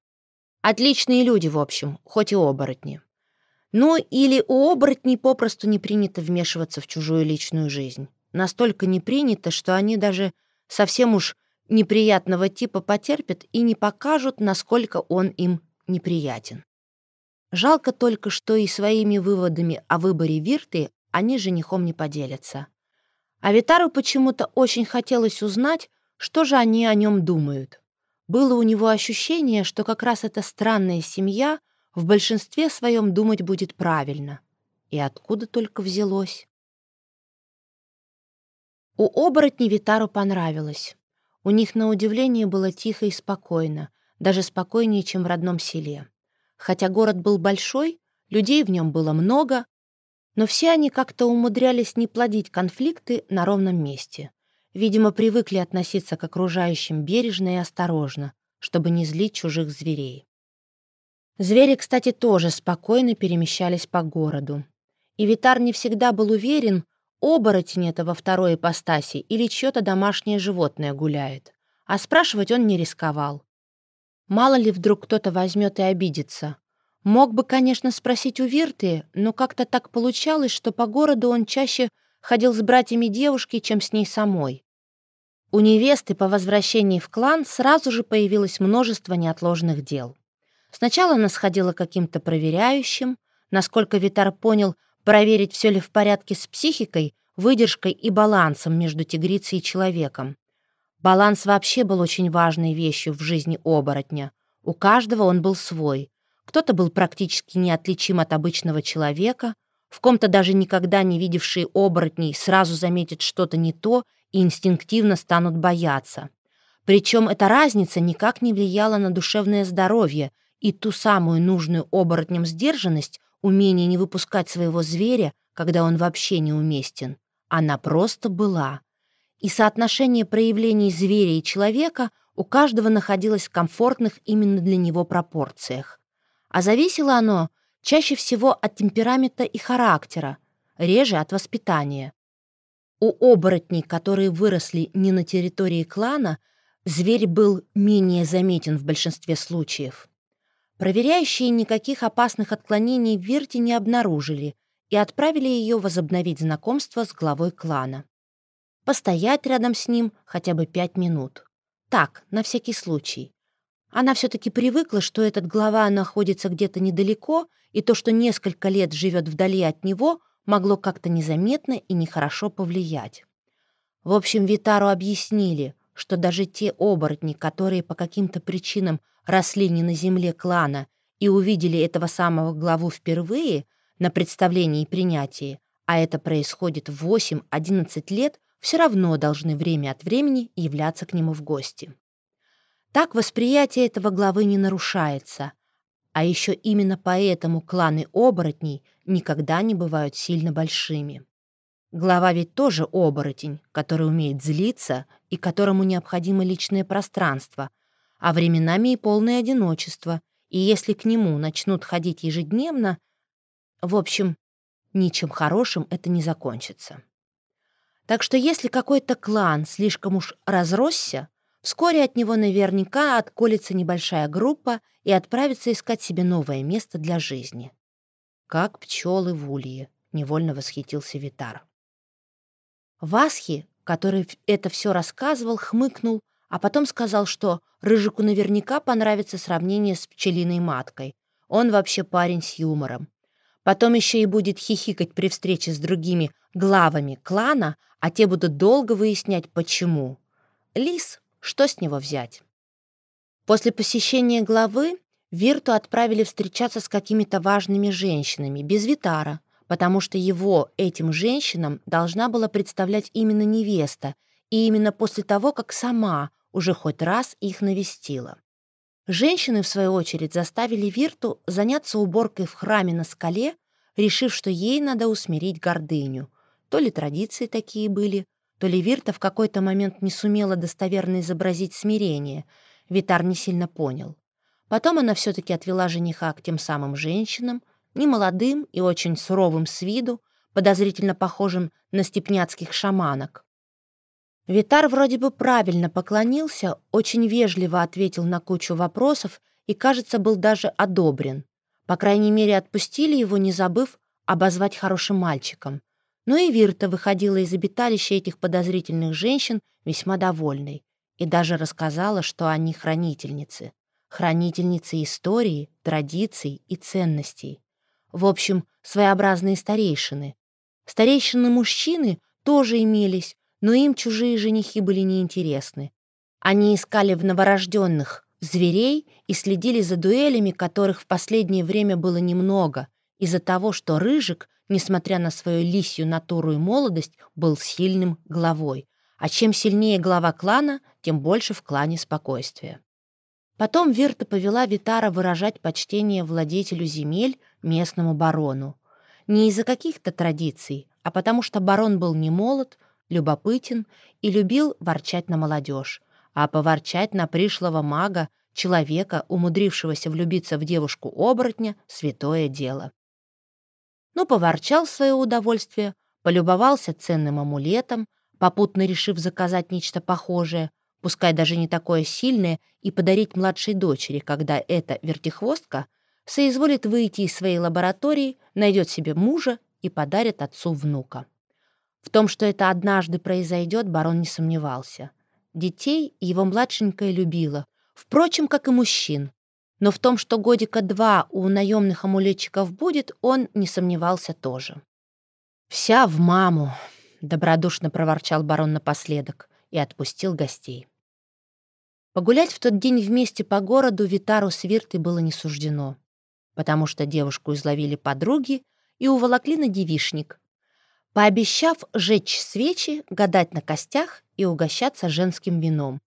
Отличные люди, в общем, хоть и оборотни. Ну, или у оборотней попросту не принято вмешиваться в чужую личную жизнь. Настолько не принято, что они даже совсем уж неприятного типа потерпят и не покажут, насколько он им неприятен. Жалко только, что и своими выводами о выборе Вирты они женихом не поделятся. А Витару почему-то очень хотелось узнать, что же они о нем думают. Было у него ощущение, что как раз эта странная семья в большинстве своем думать будет правильно. И откуда только взялось? У оборотней Витару понравилось. У них, на удивление, было тихо и спокойно, даже спокойнее, чем в родном селе. Хотя город был большой, людей в нем было много, но все они как-то умудрялись не плодить конфликты на ровном месте. Видимо, привыкли относиться к окружающим бережно и осторожно, чтобы не злить чужих зверей. Звери, кстати, тоже спокойно перемещались по городу. И Витар не всегда был уверен, оборотень это во второй ипостаси или чье-то домашнее животное гуляет. А спрашивать он не рисковал. Мало ли вдруг кто-то возьмет и обидится. Мог бы, конечно, спросить у Вирты, но как-то так получалось, что по городу он чаще ходил с братьями девушки, чем с ней самой. У невесты по возвращении в клан сразу же появилось множество неотложных дел. Сначала она сходила каким-то проверяющим, насколько Витар понял, проверить, все ли в порядке с психикой, выдержкой и балансом между тигрицей и человеком. Баланс вообще был очень важной вещью в жизни оборотня. У каждого он был свой. Кто-то был практически неотличим от обычного человека, в ком-то даже никогда не видевшие оборотней сразу заметят что-то не то и инстинктивно станут бояться. Причем эта разница никак не влияла на душевное здоровье и ту самую нужную оборотням сдержанность, умение не выпускать своего зверя, когда он вообще неуместен. Она просто была и соотношение проявлений зверя и человека у каждого находилось в комфортных именно для него пропорциях. А зависело оно чаще всего от темперамента и характера, реже от воспитания. У оборотней, которые выросли не на территории клана, зверь был менее заметен в большинстве случаев. Проверяющие никаких опасных отклонений в Вирте не обнаружили и отправили ее возобновить знакомство с главой клана постоять рядом с ним хотя бы пять минут. Так, на всякий случай. Она все-таки привыкла, что этот глава находится где-то недалеко, и то, что несколько лет живет вдали от него, могло как-то незаметно и нехорошо повлиять. В общем, Витару объяснили, что даже те оборотни, которые по каким-то причинам росли не на земле клана и увидели этого самого главу впервые на представлении и принятии, а это происходит в 8-11 лет, все равно должны время от времени являться к нему в гости. Так восприятие этого главы не нарушается, а еще именно поэтому кланы оборотней никогда не бывают сильно большими. Глава ведь тоже оборотень, который умеет злиться и которому необходимо личное пространство, а временами и полное одиночество, и если к нему начнут ходить ежедневно, в общем, ничем хорошим это не закончится. Так что если какой-то клан слишком уж разросся, вскоре от него наверняка отколется небольшая группа и отправится искать себе новое место для жизни. Как пчелы в улье, невольно восхитился Витар. Васхи, который это все рассказывал, хмыкнул, а потом сказал, что Рыжику наверняка понравится сравнение с пчелиной маткой. Он вообще парень с юмором. Потом еще и будет хихикать при встрече с другими главами клана, а те будут долго выяснять, почему. Лис, что с него взять? После посещения главы Вирту отправили встречаться с какими-то важными женщинами, без Витара, потому что его этим женщинам должна была представлять именно невеста, и именно после того, как сама уже хоть раз их навестила. Женщины, в свою очередь, заставили Вирту заняться уборкой в храме на скале, решив, что ей надо усмирить гордыню. То ли традиции такие были, то ли Вирта в какой-то момент не сумела достоверно изобразить смирение. Витар не сильно понял. Потом она все-таки отвела жениха к тем самым женщинам, немолодым и очень суровым с виду, подозрительно похожим на степняцких шаманок. Витар вроде бы правильно поклонился, очень вежливо ответил на кучу вопросов и, кажется, был даже одобрен. По крайней мере, отпустили его, не забыв обозвать хорошим мальчиком. Но и Вирта выходила из обиталища этих подозрительных женщин весьма довольной и даже рассказала, что они хранительницы. Хранительницы истории, традиций и ценностей. В общем, своеобразные старейшины. Старейшины-мужчины тоже имелись, но им чужие женихи были неинтересны. Они искали в новорожденных зверей и следили за дуэлями, которых в последнее время было немного, из-за того, что Рыжик, несмотря на свою лисью натуру и молодость, был сильным главой. А чем сильнее глава клана, тем больше в клане спокойствия. Потом Вирта повела Витара выражать почтение владетелю земель, местному барону. Не из-за каких-то традиций, а потому что барон был не молод, любопытен и любил ворчать на молодежь. А поворчать на пришлого мага, человека, умудрившегося влюбиться в девушку-оборотня, святое дело. Ну, поворчал в свое удовольствие, полюбовался ценным амулетом, попутно решив заказать нечто похожее, пускай даже не такое сильное, и подарить младшей дочери, когда эта вертихвостка соизволит выйти из своей лаборатории, найдет себе мужа и подарит отцу внука. В том, что это однажды произойдет, барон не сомневался. Детей его младшенькая любила, впрочем, как и мужчин. Но в том, что годика два у наемных амулетчиков будет, он не сомневался тоже. «Вся в маму», — добродушно проворчал барон напоследок и отпустил гостей. Погулять в тот день вместе по городу Витару с Виртой было не суждено, потому что девушку изловили подруги и уволокли на девишник, пообещав жечь свечи, гадать на костях и угощаться женским вином.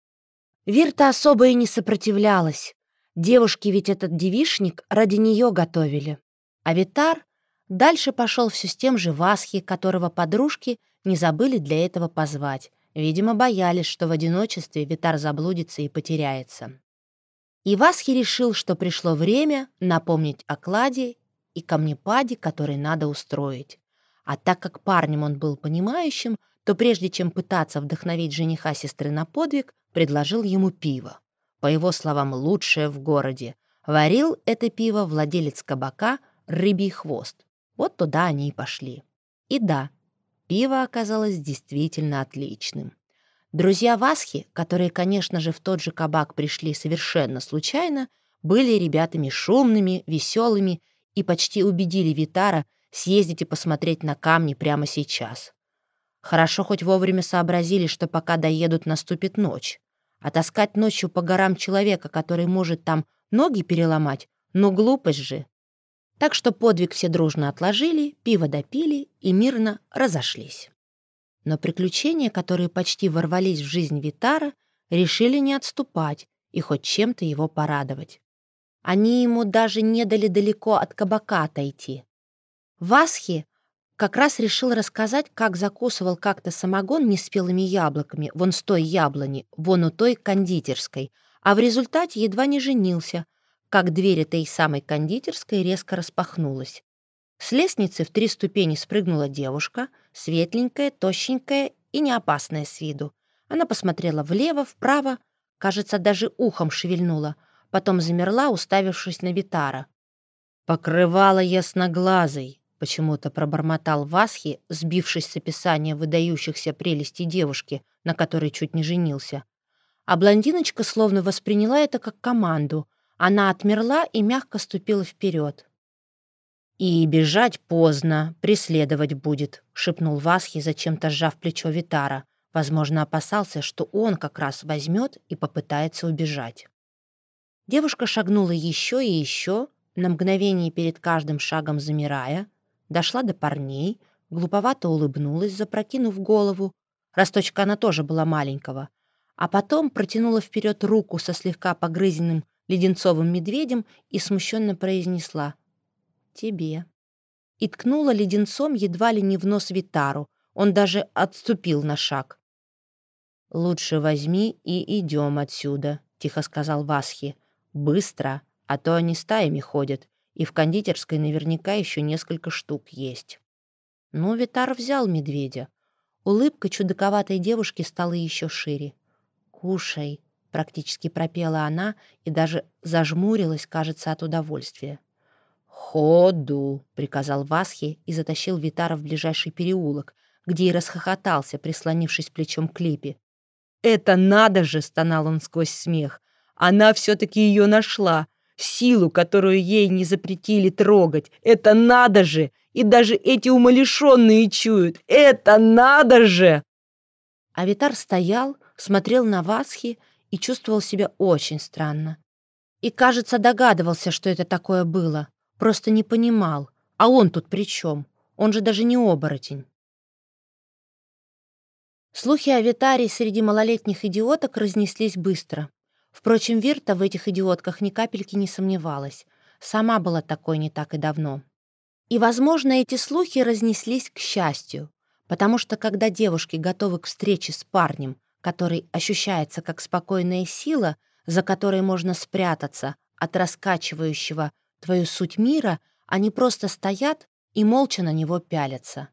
Вирта особо и не сопротивлялась. Девушки ведь этот девишник ради нее готовили. А Витар дальше пошел все с тем же Васхи, которого подружки не забыли для этого позвать, Видимо, боялись, что в одиночестве Витар заблудится и потеряется. И Васхи решил, что пришло время напомнить о кладе и камнепаде, который надо устроить. А так как парнем он был понимающим, то прежде чем пытаться вдохновить жениха сестры на подвиг, предложил ему пиво. По его словам, лучшее в городе. Варил это пиво владелец кабака «Рыбий хвост». Вот туда они и пошли. И да, Пиво оказалось действительно отличным. Друзья Васхи, которые, конечно же, в тот же кабак пришли совершенно случайно, были ребятами шумными, веселыми и почти убедили Витара съездить и посмотреть на камни прямо сейчас. Хорошо хоть вовремя сообразили, что пока доедут, наступит ночь. А таскать ночью по горам человека, который может там ноги переломать, ну глупость же. Так что подвиг все дружно отложили, пиво допили и мирно разошлись. Но приключения, которые почти ворвались в жизнь Витара, решили не отступать и хоть чем-то его порадовать. Они ему даже не дали далеко от кабака отойти. Васхи как раз решил рассказать, как закусывал как-то самогон неспелыми яблоками, вон с той яблони, вон у той кондитерской, а в результате едва не женился, как дверь этой самой кондитерской резко распахнулась. С лестницы в три ступени спрыгнула девушка, светленькая, тощенькая и неопасная с виду. Она посмотрела влево, вправо, кажется, даже ухом шевельнула, потом замерла, уставившись на Витара. «Покрывала ясноглазый», — почему-то пробормотал Васхи, сбившись с описания выдающихся прелестей девушки, на которой чуть не женился. А блондиночка словно восприняла это как команду, она отмерла и мягко ступила вперед. «И бежать поздно, преследовать будет», — шепнул Васхи, зачем-то сжав плечо Витара. Возможно, опасался, что он как раз возьмет и попытается убежать. Девушка шагнула еще и еще, на мгновение перед каждым шагом замирая, дошла до парней, глуповато улыбнулась, запрокинув голову. Росточка она тоже была маленького. А потом протянула вперед руку со слегка погрызенным леденцовым медведем и смущенно произнесла «Тебе». И ткнула леденцом едва ли не в нос Витару. Он даже отступил на шаг. «Лучше возьми и идем отсюда», — тихо сказал Васхи. «Быстро, а то они стаями ходят, и в кондитерской наверняка еще несколько штук есть. Ну, Витар взял медведя. Улыбка чудаковатой девушки стала еще шире. «Кушай», — практически пропела она и даже зажмурилась, кажется, от удовольствия. «Ходу!» — приказал Васхи и затащил Витара в ближайший переулок, где и расхохотался, прислонившись плечом к липе. «Это надо же!» — стонал он сквозь смех. «Она все-таки ее нашла! Силу, которую ей не запретили трогать! Это надо же! И даже эти умалишенные чуют! Это надо же!» А Витар стоял, смотрел на Васхи и чувствовал себя очень странно. И, кажется, догадывался, что это такое было. Просто не понимал. А он тут при чем? Он же даже не оборотень. Слухи о Витарии среди малолетних идиоток разнеслись быстро. Впрочем, Вирта в этих идиотках ни капельки не сомневалась. Сама была такой не так и давно. И, возможно, эти слухи разнеслись к счастью, потому что когда девушки готовы к встрече с парнем, который ощущается как спокойная сила, за которой можно спрятаться от раскачивающего твою суть мира, они просто стоят и молча на него пялятся.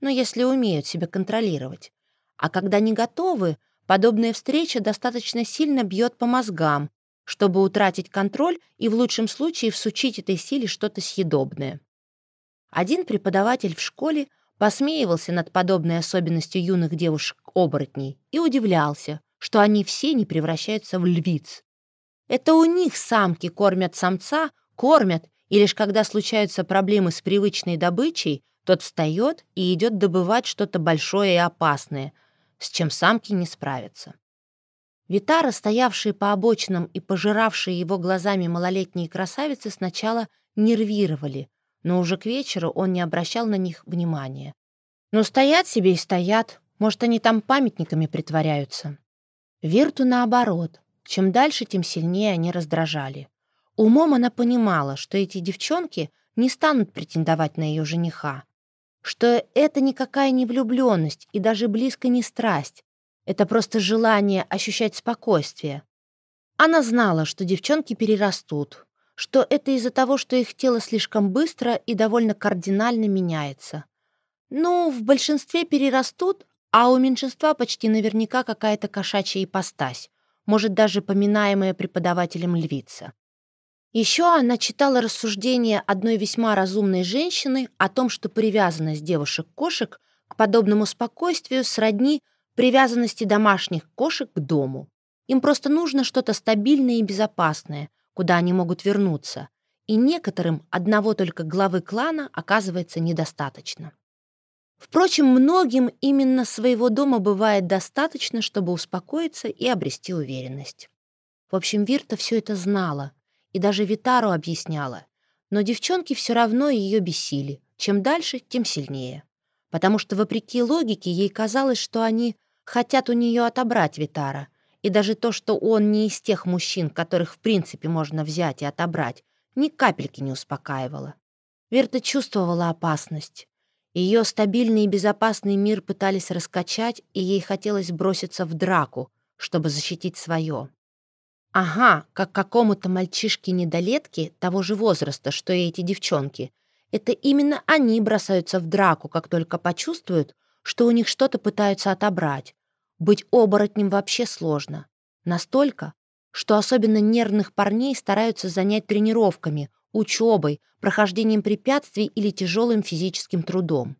Но если умеют себя контролировать. А когда не готовы, подобная встреча достаточно сильно бьет по мозгам, чтобы утратить контроль и в лучшем случае всучить этой силе что-то съедобное. Один преподаватель в школе посмеивался над подобной особенностью юных девушек-оборотней и удивлялся, что они все не превращаются в львиц. Это у них самки кормят самца, кормят, и лишь когда случаются проблемы с привычной добычей, тот встает и идет добывать что-то большое и опасное — с чем самки не справятся. Витара, стоявшие по обочинам и пожиравшие его глазами малолетние красавицы, сначала нервировали, но уже к вечеру он не обращал на них внимания. Но стоят себе и стоят, может, они там памятниками притворяются. Вирту наоборот, чем дальше, тем сильнее они раздражали. Умом она понимала, что эти девчонки не станут претендовать на ее жениха, что это никакая не влюбленность и даже близко не страсть. Это просто желание ощущать спокойствие. Она знала, что девчонки перерастут, что это из-за того, что их тело слишком быстро и довольно кардинально меняется. Ну, в большинстве перерастут, а у меньшинства почти наверняка какая-то кошачья ипостась, может, даже поминаемая преподавателем львица. Еще она читала рассуждения одной весьма разумной женщины о том, что привязанность девушек-кошек к подобному спокойствию сродни привязанности домашних кошек к дому. Им просто нужно что-то стабильное и безопасное, куда они могут вернуться, и некоторым одного только главы клана оказывается недостаточно. Впрочем, многим именно своего дома бывает достаточно, чтобы успокоиться и обрести уверенность. В общем, Вирта все это знала, и даже Витару объясняла. Но девчонки все равно ее бесили. Чем дальше, тем сильнее. Потому что, вопреки логике, ей казалось, что они хотят у нее отобрать Витара. И даже то, что он не из тех мужчин, которых в принципе можно взять и отобрать, ни капельки не успокаивало. Верта чувствовала опасность. Ее стабильный и безопасный мир пытались раскачать, и ей хотелось броситься в драку, чтобы защитить свое. Ага, как какому-то мальчишке-недолетке того же возраста, что и эти девчонки. Это именно они бросаются в драку, как только почувствуют, что у них что-то пытаются отобрать. Быть оборотнем вообще сложно. Настолько, что особенно нервных парней стараются занять тренировками, учебой, прохождением препятствий или тяжелым физическим трудом.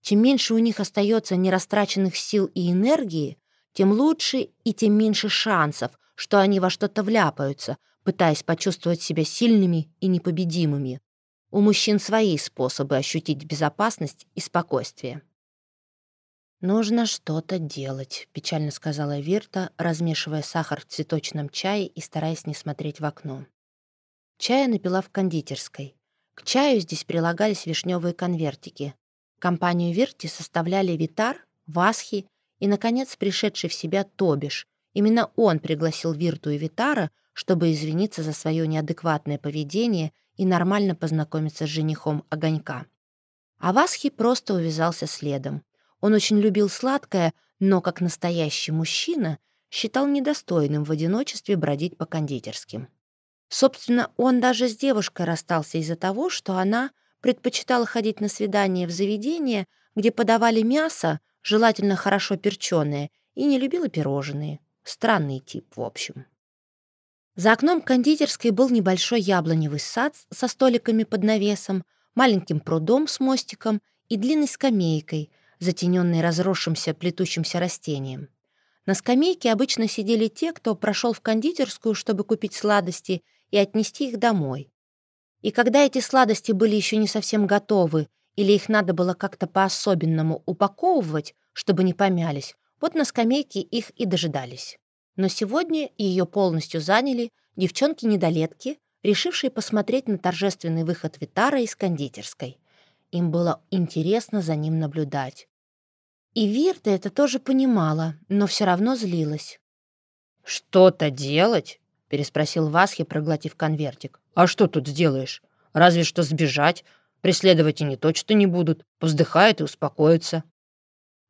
Чем меньше у них остается нерастраченных сил и энергии, тем лучше и тем меньше шансов, что они во что-то вляпаются, пытаясь почувствовать себя сильными и непобедимыми. У мужчин свои способы ощутить безопасность и спокойствие. «Нужно что-то делать», — печально сказала Вирта, размешивая сахар в цветочном чае и стараясь не смотреть в окно. Чая напила в кондитерской. К чаю здесь прилагались вишневые конвертики. Компанию Вирти составляли Витар, Васхи и, наконец, пришедший в себя Тобиш, Именно он пригласил Вирту и Витара, чтобы извиниться за свое неадекватное поведение и нормально познакомиться с женихом Огонька. А Васхи просто увязался следом. Он очень любил сладкое, но, как настоящий мужчина, считал недостойным в одиночестве бродить по кондитерским. Собственно, он даже с девушкой расстался из-за того, что она предпочитала ходить на свидания в заведение, где подавали мясо, желательно хорошо перченое, и не любила пирожные. Странный тип, в общем. За окном кондитерской был небольшой яблоневый сад со столиками под навесом, маленьким прудом с мостиком и длинной скамейкой, затененной разросшимся плетущимся растением. На скамейке обычно сидели те, кто прошел в кондитерскую, чтобы купить сладости и отнести их домой. И когда эти сладости были еще не совсем готовы, или их надо было как-то по-особенному упаковывать, чтобы не помялись, вот на скамейке их и дожидались. Но сегодня ее полностью заняли девчонки-недолетки, решившие посмотреть на торжественный выход Витара из кондитерской. Им было интересно за ним наблюдать. И Вирта это тоже понимала, но все равно злилась. «Что-то делать?» — переспросил Васхи, проглотив конвертик. «А что тут сделаешь? Разве что сбежать. Преследовать и не точно не будут. Повздыхают и успокоятся».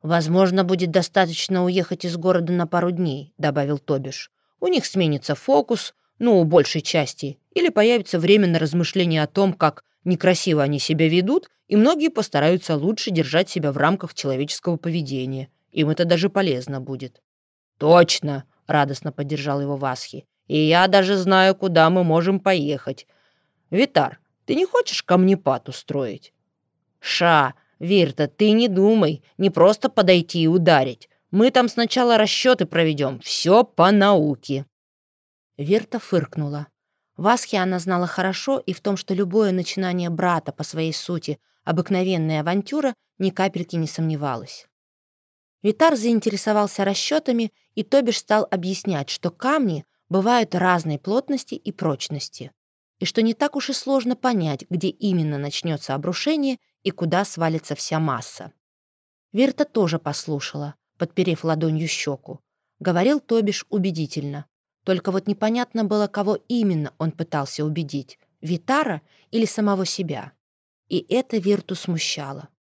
«Возможно, будет достаточно уехать из города на пару дней», — добавил Тобиш. «У них сменится фокус, ну, у большей части, или появится время на размышление о том, как некрасиво они себя ведут, и многие постараются лучше держать себя в рамках человеческого поведения. Им это даже полезно будет». «Точно!» — радостно поддержал его Васхи. «И я даже знаю, куда мы можем поехать. Витар, ты не хочешь камнепад устроить?» «Ша!» «Вирта, ты не думай, не просто подойти и ударить. Мы там сначала расчеты проведем, все по науке». Вирта фыркнула. Васхи она знала хорошо, и в том, что любое начинание брата по своей сути, обыкновенная авантюра, ни капельки не сомневалась. Витар заинтересовался расчетами, и Тобиш стал объяснять, что камни бывают разной плотности и прочности, и что не так уж и сложно понять, где именно начнется обрушение и куда свалится вся масса. Вирта тоже послушала, подперев ладонью щеку. Говорил Тобиш убедительно. Только вот непонятно было, кого именно он пытался убедить — Витара или самого себя. И это Вирту смущало.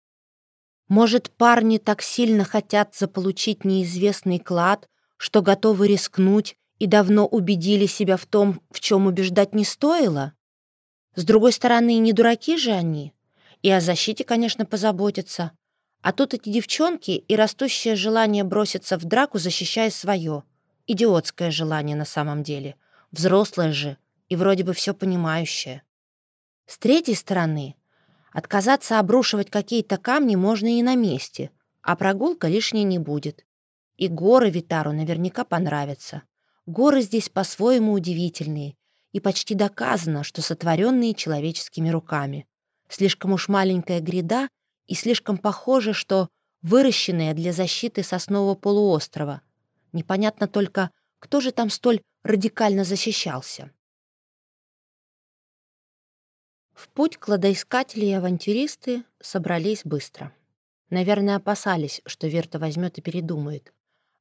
Может, парни так сильно хотят заполучить неизвестный клад, что готовы рискнуть и давно убедили себя в том, в чем убеждать не стоило? С другой стороны, не дураки же они. И о защите, конечно, позаботиться. А тут эти девчонки и растущее желание броситься в драку, защищая свое. Идиотское желание на самом деле. Взрослое же и вроде бы все понимающее. С третьей стороны, отказаться обрушивать какие-то камни можно и на месте, а прогулка лишней не будет. И горы Витару наверняка понравятся. Горы здесь по-своему удивительные, и почти доказано, что сотворенные человеческими руками. Слишком уж маленькая гряда и слишком похоже, что выращенная для защиты соснового полуострова. Непонятно только, кто же там столь радикально защищался. В путь кладоискатели и авантюристы собрались быстро. Наверное, опасались, что Верта возьмет и передумает.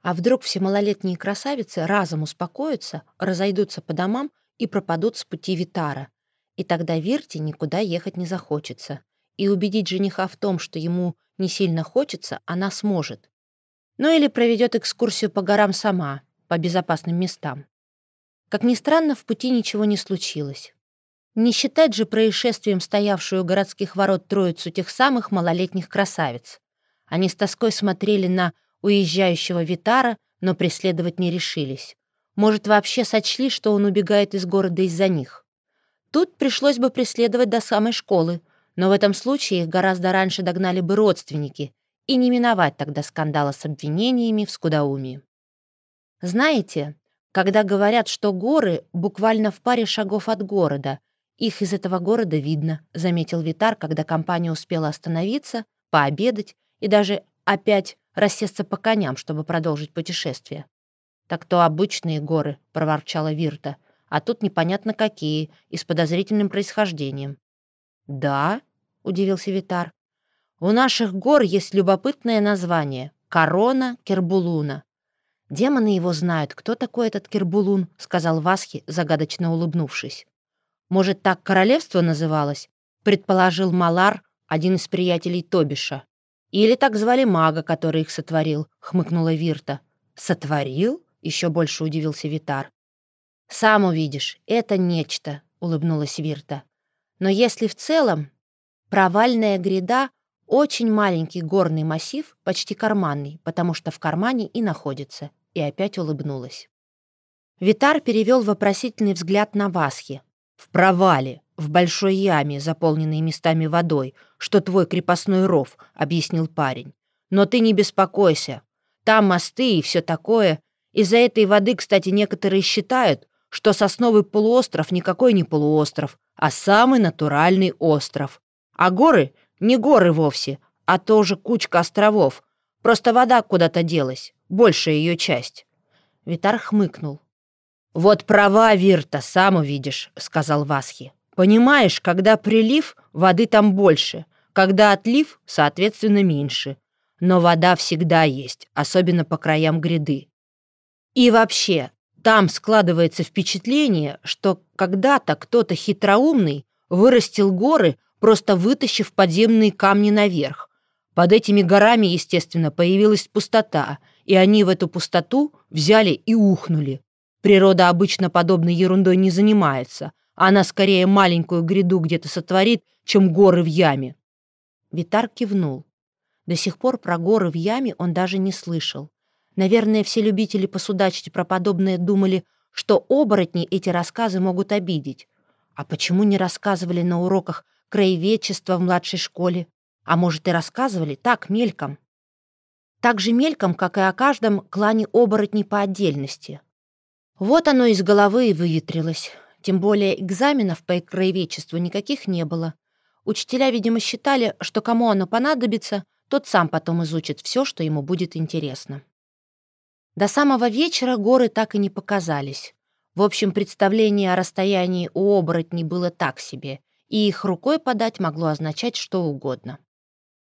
А вдруг все малолетние красавицы разом успокоятся, разойдутся по домам и пропадут с пути Витара, и тогда Верте никуда ехать не захочется. И убедить жениха в том, что ему не сильно хочется, она сможет. Ну или проведет экскурсию по горам сама, по безопасным местам. Как ни странно, в пути ничего не случилось. Не считать же происшествием стоявшую у городских ворот троицу тех самых малолетних красавиц. Они с тоской смотрели на уезжающего Витара, но преследовать не решились. Может, вообще сочли, что он убегает из города из-за них. Тут пришлось бы преследовать до самой школы, но в этом случае их гораздо раньше догнали бы родственники, и не миновать тогда скандала с обвинениями в скудоумии. Знаете, когда говорят, что горы буквально в паре шагов от города, их из этого города видно, заметил Витар, когда компания успела остановиться, пообедать и даже опять рассесться по коням, чтобы продолжить путешествие. «Так то обычные горы», — проворчала Вирта а тут непонятно какие и с подозрительным происхождением. «Да?» — удивился Витар. «У наших гор есть любопытное название — Корона Кербулуна. Демоны его знают, кто такой этот Кербулун», — сказал Васхи, загадочно улыбнувшись. «Может, так королевство называлось?» — предположил Малар, один из приятелей Тобиша. «Или так звали мага, который их сотворил», — хмыкнула Вирта. «Сотворил?» — еще больше удивился Витар. «Сам увидишь, это нечто», — улыбнулась Вирта. «Но если в целом, провальная гряда — очень маленький горный массив, почти карманный, потому что в кармане и находится», и опять улыбнулась. Витар перевел вопросительный взгляд на Васхи. «В провале, в большой яме, заполненной местами водой, что твой крепостной ров», — объяснил парень. «Но ты не беспокойся. Там мосты и все такое. Из-за этой воды, кстати, некоторые считают, что сосновый полуостров никакой не полуостров, а самый натуральный остров. А горы — не горы вовсе, а тоже кучка островов. Просто вода куда-то делась, большая ее часть». Витар хмыкнул. «Вот права, Вирта, сам увидишь», — сказал Васхи. «Понимаешь, когда прилив, воды там больше, когда отлив, соответственно, меньше. Но вода всегда есть, особенно по краям гряды. И вообще, там складывается впечатление, что когда-то кто-то хитроумный вырастил горы, просто вытащив подземные камни наверх. Под этими горами, естественно, появилась пустота, и они в эту пустоту взяли и ухнули. Природа обычно подобной ерундой не занимается. Она скорее маленькую гряду где-то сотворит, чем горы в яме. Витар кивнул. До сих пор про горы в яме он даже не слышал. Наверное, все любители посудачить про подобное думали, что оборотни эти рассказы могут обидеть. А почему не рассказывали на уроках краеведчества в младшей школе? А может, и рассказывали так, мельком? Так же мельком, как и о каждом клане оборотней по отдельности. Вот оно из головы и выветрилось. Тем более экзаменов по краеведчеству никаких не было. Учителя, видимо, считали, что кому оно понадобится, тот сам потом изучит все, что ему будет интересно. До самого вечера горы так и не показались. В общем, представление о расстоянии у оборотней было так себе, и их рукой подать могло означать что угодно.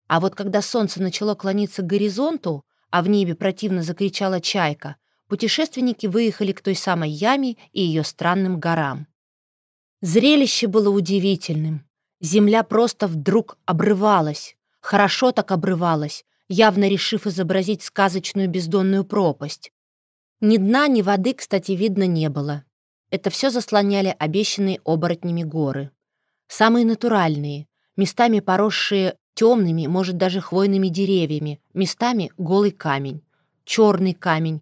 А вот когда солнце начало клониться к горизонту, а в небе противно закричала чайка, путешественники выехали к той самой яме и ее странным горам. Зрелище было удивительным. Земля просто вдруг обрывалась. Хорошо так обрывалась, явно решив изобразить сказочную бездонную пропасть. Ни дна, ни воды, кстати, видно не было. Это все заслоняли обещанные оборотнями горы. Самые натуральные, местами поросшие темными, может, даже хвойными деревьями, местами голый камень, черный камень,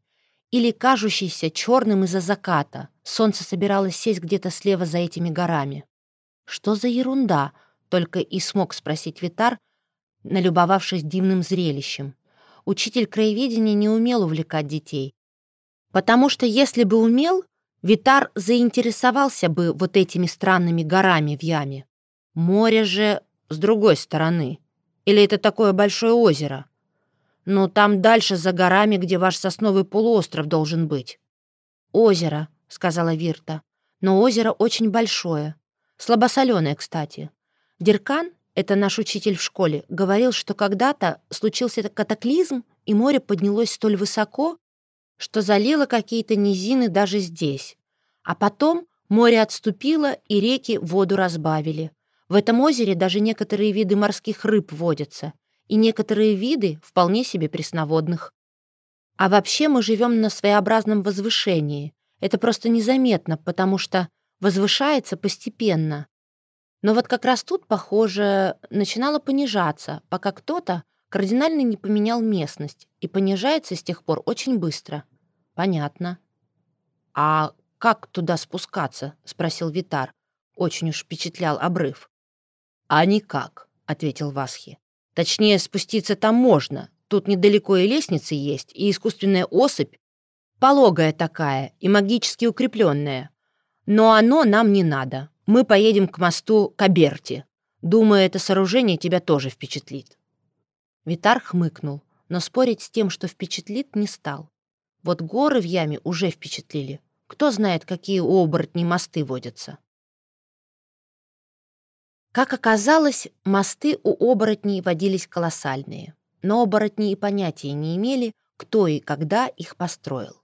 или кажущийся черным из-за заката. Солнце собиралось сесть где-то слева за этими горами. «Что за ерунда?» — только и смог спросить Витар, налюбовавшись дивным зрелищем. Учитель краеведения не умел увлекать детей. Потому что если бы умел, Витар заинтересовался бы вот этими странными горами в яме. Море же с другой стороны. Или это такое большое озеро? «Ну, там дальше, за горами, где ваш сосновый полуостров должен быть». «Озеро», — сказала Вирта. «Но озеро очень большое. Слабосоленое, кстати. Деркан, это наш учитель в школе, говорил, что когда-то случился катаклизм, и море поднялось столь высоко, что залило какие-то низины даже здесь. А потом море отступило, и реки воду разбавили. В этом озере даже некоторые виды морских рыб водятся — и некоторые виды вполне себе пресноводных. А вообще мы живем на своеобразном возвышении. Это просто незаметно, потому что возвышается постепенно. Но вот как раз тут, похоже, начинало понижаться, пока кто-то кардинально не поменял местность и понижается с тех пор очень быстро. Понятно. «А как туда спускаться?» — спросил Витар. Очень уж впечатлял обрыв. «А никак», — ответил Васхи. Точнее, спуститься там можно. Тут недалеко и лестницы есть, и искусственная особь. Пологая такая и магически укрепленная. Но оно нам не надо. Мы поедем к мосту Каберти. Думаю, это сооружение тебя тоже впечатлит». Витар хмыкнул, но спорить с тем, что впечатлит, не стал. Вот горы в яме уже впечатлили. Кто знает, какие у оборотней мосты водятся. Как оказалось, мосты у оборотней водились колоссальные, но оборотни и понятия не имели, кто и когда их построил.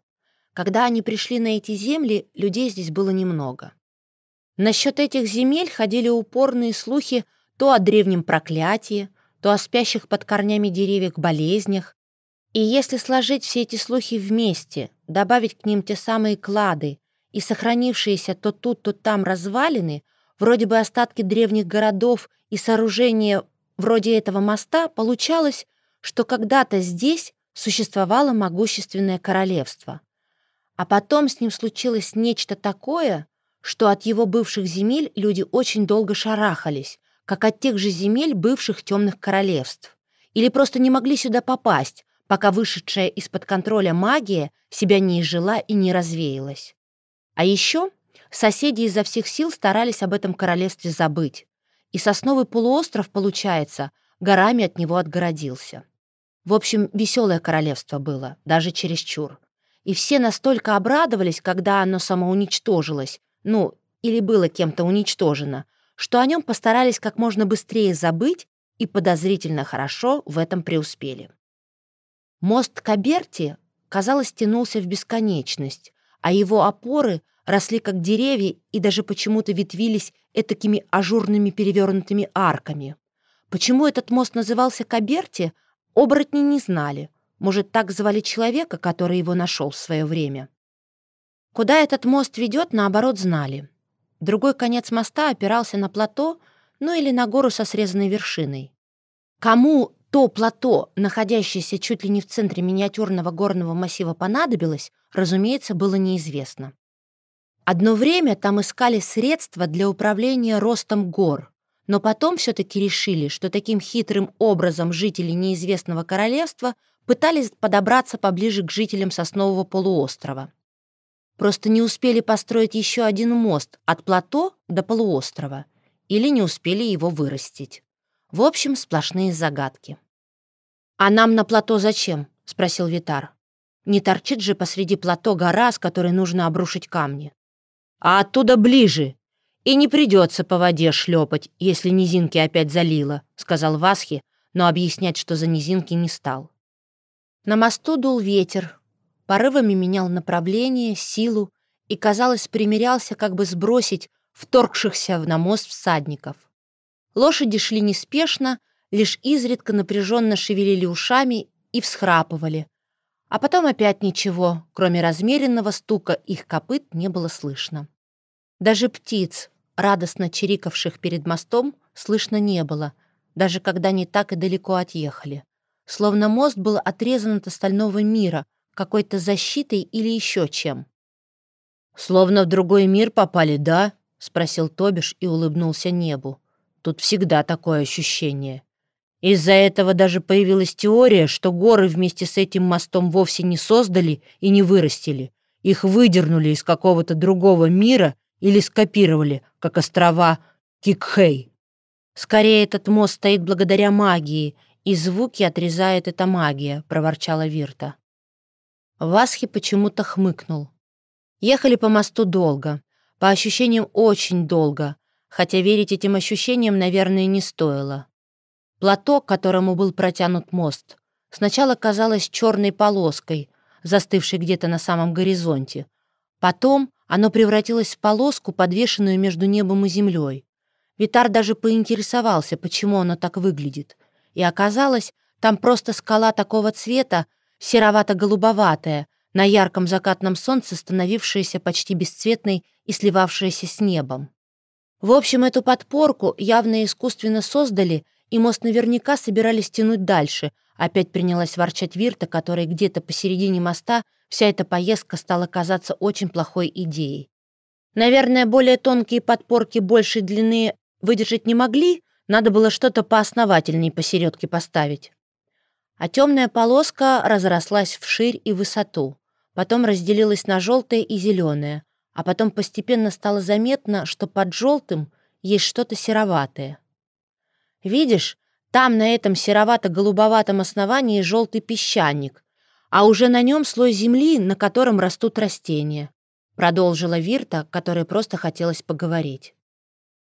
Когда они пришли на эти земли, людей здесь было немного. Насчет этих земель ходили упорные слухи то о древнем проклятии, то о спящих под корнями деревьев болезнях. И если сложить все эти слухи вместе, добавить к ним те самые клады и сохранившиеся то тут, то там развалины, вроде бы остатки древних городов и сооружения вроде этого моста, получалось, что когда-то здесь существовало могущественное королевство. А потом с ним случилось нечто такое, что от его бывших земель люди очень долго шарахались, как от тех же земель бывших темных королевств. Или просто не могли сюда попасть, пока вышедшая из-под контроля магия себя не изжила и не развеялась. А еще соседи изо всех сил старались об этом королевстве забыть. И сосновый полуостров, получается, горами от него отгородился. В общем, веселое королевство было, даже чересчур. И все настолько обрадовались, когда оно самоуничтожилось, ну, или было кем-то уничтожено, что о нем постарались как можно быстрее забыть и подозрительно хорошо в этом преуспели. Мост Каберти, казалось, тянулся в бесконечность, а его опоры росли как деревья и даже почему-то ветвились этакими ажурными перевернутыми арками. Почему этот мост назывался Каберти, оборотни не знали. Может, так звали человека, который его нашел в свое время. Куда этот мост ведет, наоборот, знали. Другой конец моста опирался на плато, ну или на гору со срезанной вершиной. Кому то плато, находящееся чуть ли не в центре миниатюрного горного массива, понадобилось, разумеется, было неизвестно. Одно время там искали средства для управления ростом гор, но потом все-таки решили, что таким хитрым образом жители неизвестного королевства пытались подобраться поближе к жителям Соснового полуострова. Просто не успели построить еще один мост от плато до полуострова или не успели его вырастить. В общем, сплошные загадки. «А нам на плато зачем?» — спросил Витар. «Не торчит же посреди плато гора, с которой нужно обрушить камни. А оттуда ближе. И не придется по воде шлепать, если низинки опять залило», — сказал Васхи, но объяснять, что за низинки, не стал. На мосту дул ветер, порывами менял направление, силу и, казалось, примерялся как бы сбросить вторгшихся на мост всадников. Лошади шли неспешно, лишь изредка напряженно шевелили ушами и всхрапывали. А потом опять ничего, кроме размеренного стука их копыт, не было слышно. Даже птиц, радостно чирикавших перед мостом, слышно не было, даже когда они так и далеко отъехали. Словно мост был отрезан от остального мира, какой-то защитой или еще чем. «Словно в другой мир попали, да?» — спросил Тобиш и улыбнулся небу. «Тут всегда такое ощущение. Из-за этого даже появилась теория, что горы вместе с этим мостом вовсе не создали и не вырастили. Их выдернули из какого-то другого мира или скопировали, как острова Кикхей. Скорее, этот мост стоит благодаря магии, и звуки отрезает эта магия», — проворчала Вирта. Васхи почему-то хмыкнул. Ехали по мосту долго, по ощущениям очень долго, хотя верить этим ощущениям, наверное, не стоило. Плато, к которому был протянут мост, сначала казалось черной полоской, застывшей где-то на самом горизонте. Потом оно превратилось в полоску, подвешенную между небом и землей. Витар даже поинтересовался, почему оно так выглядит. И оказалось, там просто скала такого цвета, серовато-голубоватая, на ярком закатном солнце становившаяся почти бесцветной и сливавшаяся с небом. В общем, эту подпорку явно искусственно создали, и мост наверняка собирались тянуть дальше. Опять принялась ворчать Вирта, которой где-то посередине моста вся эта поездка стала казаться очень плохой идеей. Наверное, более тонкие подпорки большей длины выдержать не могли, надо было что-то поосновательней посередке поставить а темная полоска разрослась вширь и высоту, потом разделилась на желтое и зеленое, а потом постепенно стало заметно, что под желтым есть что-то сероватое. Видишь, там на этом серовато-голубоватом основании желтый песчаник, а уже на нем слой земли, на котором растут растения, продолжила Вирта, которой просто хотелось поговорить.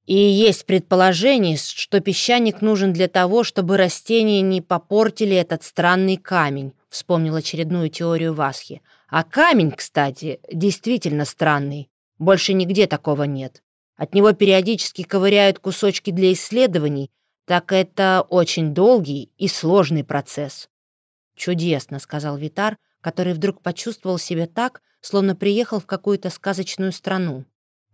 И есть предположение, что песчаник нужен для того, чтобы растения не попортили этот странный камень, вспомнил очередную теорию Васхи. А камень, кстати, действительно странный. Больше нигде такого нет. От него периодически ковыряют кусочки для исследований, так это очень долгий и сложный процесс. «Чудесно», — сказал Витар, который вдруг почувствовал себя так, словно приехал в какую-то сказочную страну.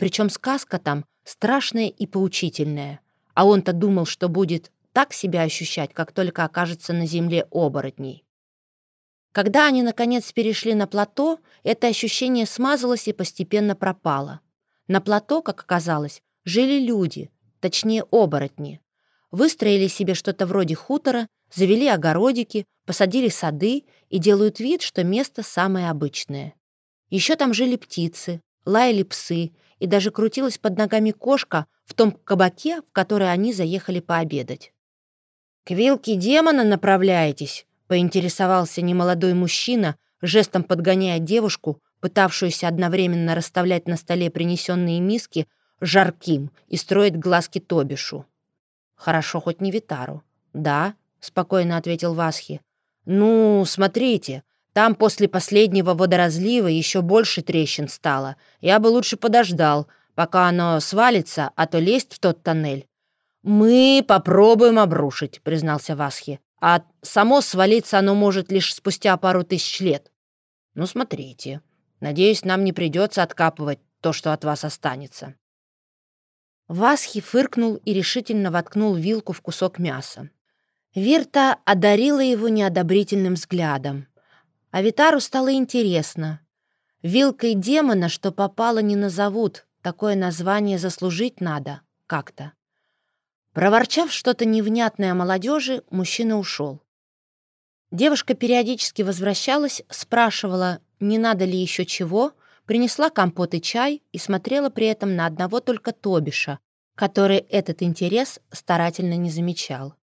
Причем сказка там страшная и поучительная. А он-то думал, что будет так себя ощущать, как только окажется на земле оборотней. Когда они, наконец, перешли на плато, это ощущение смазалось и постепенно пропало. На плато, как оказалось, жили люди, точнее оборотни. Выстроили себе что-то вроде хутора, завели огородики, посадили сады и делают вид, что место самое обычное. Еще там жили птицы, лаяли псы, и даже крутилась под ногами кошка в том кабаке, в который они заехали пообедать. «К вилке демона направляетесь?» — поинтересовался немолодой мужчина, жестом подгоняя девушку, пытавшуюся одновременно расставлять на столе принесенные миски жарким и строить глазки Тобишу. «Хорошо, хоть не Витару». «Да», — спокойно ответил Васхи. «Ну, смотрите, там после последнего водоразлива еще больше трещин стало. Я бы лучше подождал, пока оно свалится, а то лезть в тот тоннель. «Мы попробуем обрушить», — признался Васхи. «А само свалиться оно может лишь спустя пару тысяч лет». «Ну, смотрите. Надеюсь, нам не придется откапывать то, что от вас останется». Васхи фыркнул и решительно воткнул вилку в кусок мяса. Вирта одарила его неодобрительным взглядом. А Витару стало интересно. Вилкой демона, что попало, не назовут. Такое название заслужить надо как-то. Проворчав что-то невнятное о молодежи, мужчина ушел. Девушка периодически возвращалась, спрашивала, не надо ли еще чего, принесла компот и чай и смотрела при этом на одного только Тобиша, который этот интерес старательно не замечал.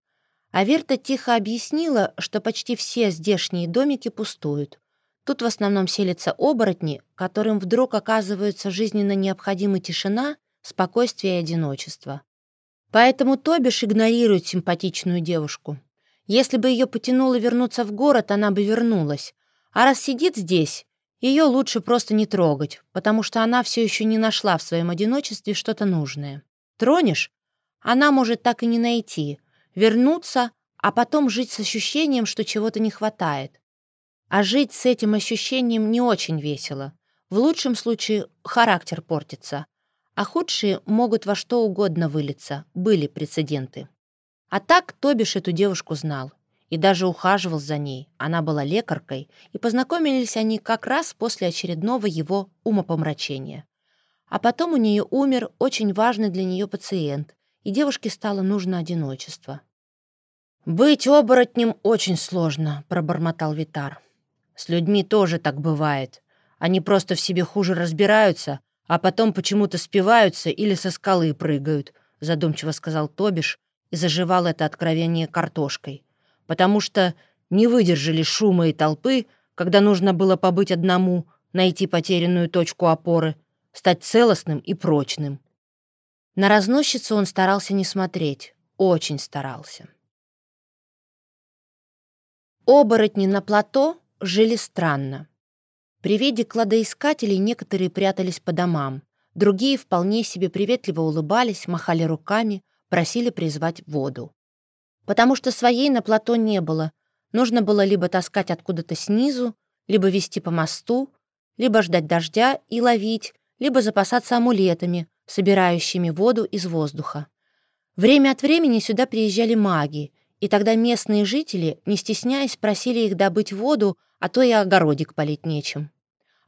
А Верта тихо объяснила, что почти все здешние домики пустуют. Тут в основном селятся оборотни, которым вдруг оказывается жизненно необходима тишина, спокойствие и одиночество. Поэтому Тобиш игнорирует симпатичную девушку. Если бы ее потянуло вернуться в город, она бы вернулась. А раз сидит здесь, ее лучше просто не трогать, потому что она все еще не нашла в своем одиночестве что-то нужное. Тронешь? Она может так и не найти, вернуться, а потом жить с ощущением, что чего-то не хватает. А жить с этим ощущением не очень весело. В лучшем случае характер портится, а худшие могут во что угодно вылиться, были прецеденты. А так Тобиш эту девушку знал и даже ухаживал за ней. Она была лекаркой, и познакомились они как раз после очередного его умопомрачения. А потом у нее умер очень важный для нее пациент, и девушке стало нужно одиночество. «Быть оборотнем очень сложно», — пробормотал Витар. «С людьми тоже так бывает. Они просто в себе хуже разбираются, а потом почему-то спиваются или со скалы прыгают», — задумчиво сказал Тобиш и заживал это откровение картошкой. «Потому что не выдержали шума и толпы, когда нужно было побыть одному, найти потерянную точку опоры, стать целостным и прочным». На разносчицу он старался не смотреть, очень старался. Оборотни на плато жили странно. При виде кладоискателей некоторые прятались по домам, другие вполне себе приветливо улыбались, махали руками, просили призвать воду. Потому что своей на плато не было, нужно было либо таскать откуда-то снизу, либо вести по мосту, либо ждать дождя и ловить, либо запасаться амулетами, собирающими воду из воздуха. Время от времени сюда приезжали маги, и тогда местные жители, не стесняясь, просили их добыть воду а то и огородик полить нечем.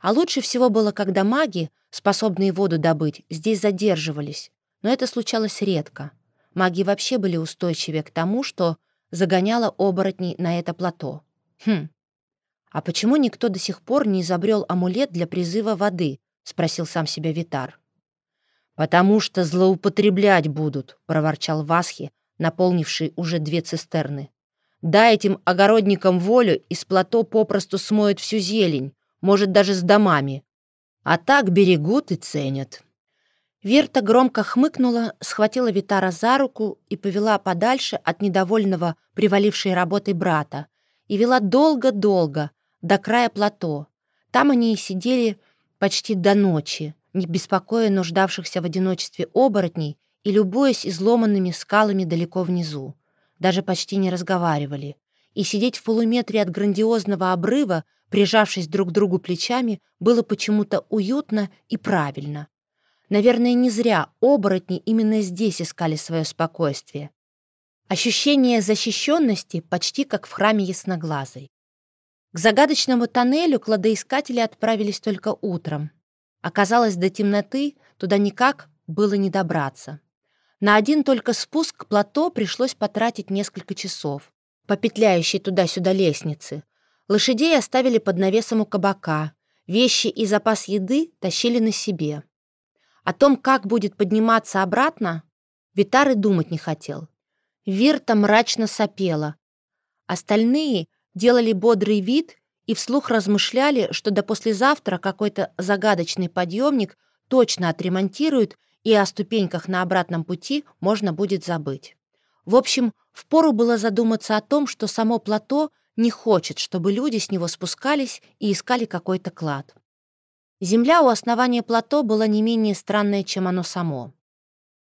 А лучше всего было, когда маги, способные воду добыть, здесь задерживались. Но это случалось редко. Маги вообще были устойчивее к тому, что загоняло оборотней на это плато. Хм. «А почему никто до сих пор не изобрел амулет для призыва воды?» — спросил сам себя Витар. «Потому что злоупотреблять будут», — проворчал Васхи, наполнивший уже две цистерны. Дай этим огородникам волю, из плато попросту смоют всю зелень, может, даже с домами. А так берегут и ценят». Верта громко хмыкнула, схватила Витара за руку и повела подальше от недовольного привалившей работой брата и вела долго-долго, до края плато. Там они и сидели почти до ночи, не беспокоя нуждавшихся в одиночестве оборотней и любуясь изломанными скалами далеко внизу даже почти не разговаривали. И сидеть в полуметре от грандиозного обрыва прижавшись друг к другу плечами, было почему-то уютно и правильно. Наверное, не зря оборотни именно здесь искали свое спокойствие. Ощущение защищенности почти как в храме Ясноглазой. К загадочному тоннелю кладоискатели отправились только утром. Оказалось, до темноты туда никак было не добраться. На один только спуск к плато пришлось потратить несколько часов, по петляющей туда-сюда лестнице. Лошадей оставили под навесом у кабака, вещи и запас еды тащили на себе. О том, как будет подниматься обратно, Витар и думать не хотел. Вирта мрачно сопела. Остальные делали бодрый вид и вслух размышляли, что до послезавтра какой-то загадочный подъемник точно отремонтируют, и о ступеньках на обратном пути можно будет забыть. В общем, впору было задуматься о том, что само плато не хочет, чтобы люди с него спускались и искали какой-то клад. Земля у основания плато была не менее странная, чем оно само.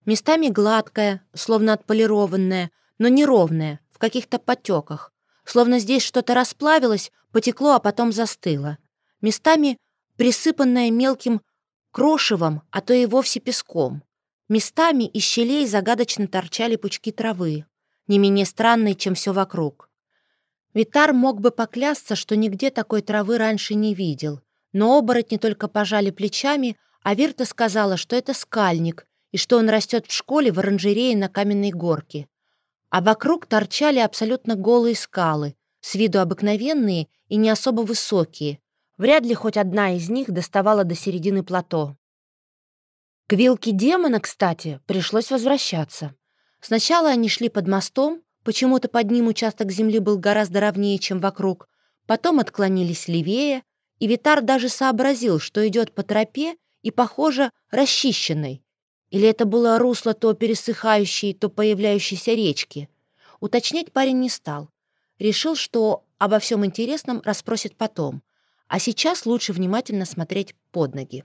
Местами гладкая, словно отполированная, но неровная, в каких-то потеках, словно здесь что-то расплавилось, потекло, а потом застыло. Местами присыпанная мелким крошевом, а то и вовсе песком. Местами из щелей загадочно торчали пучки травы, не менее странные, чем все вокруг. Витар мог бы поклясться, что нигде такой травы раньше не видел, но оборотни только пожали плечами, а Вирта сказала, что это скальник и что он растет в школе в оранжерее на каменной горке. А вокруг торчали абсолютно голые скалы, с виду обыкновенные и не особо высокие. Вряд ли хоть одна из них доставала до середины плато. К вилке демона, кстати, пришлось возвращаться. Сначала они шли под мостом, почему-то под ним участок земли был гораздо ровнее, чем вокруг, потом отклонились левее, и Витар даже сообразил, что идет по тропе и, похоже, расчищенной. Или это было русло то пересыхающей, то появляющейся речки. Уточнять парень не стал. Решил, что обо всем интересном расспросит потом, а сейчас лучше внимательно смотреть под ноги.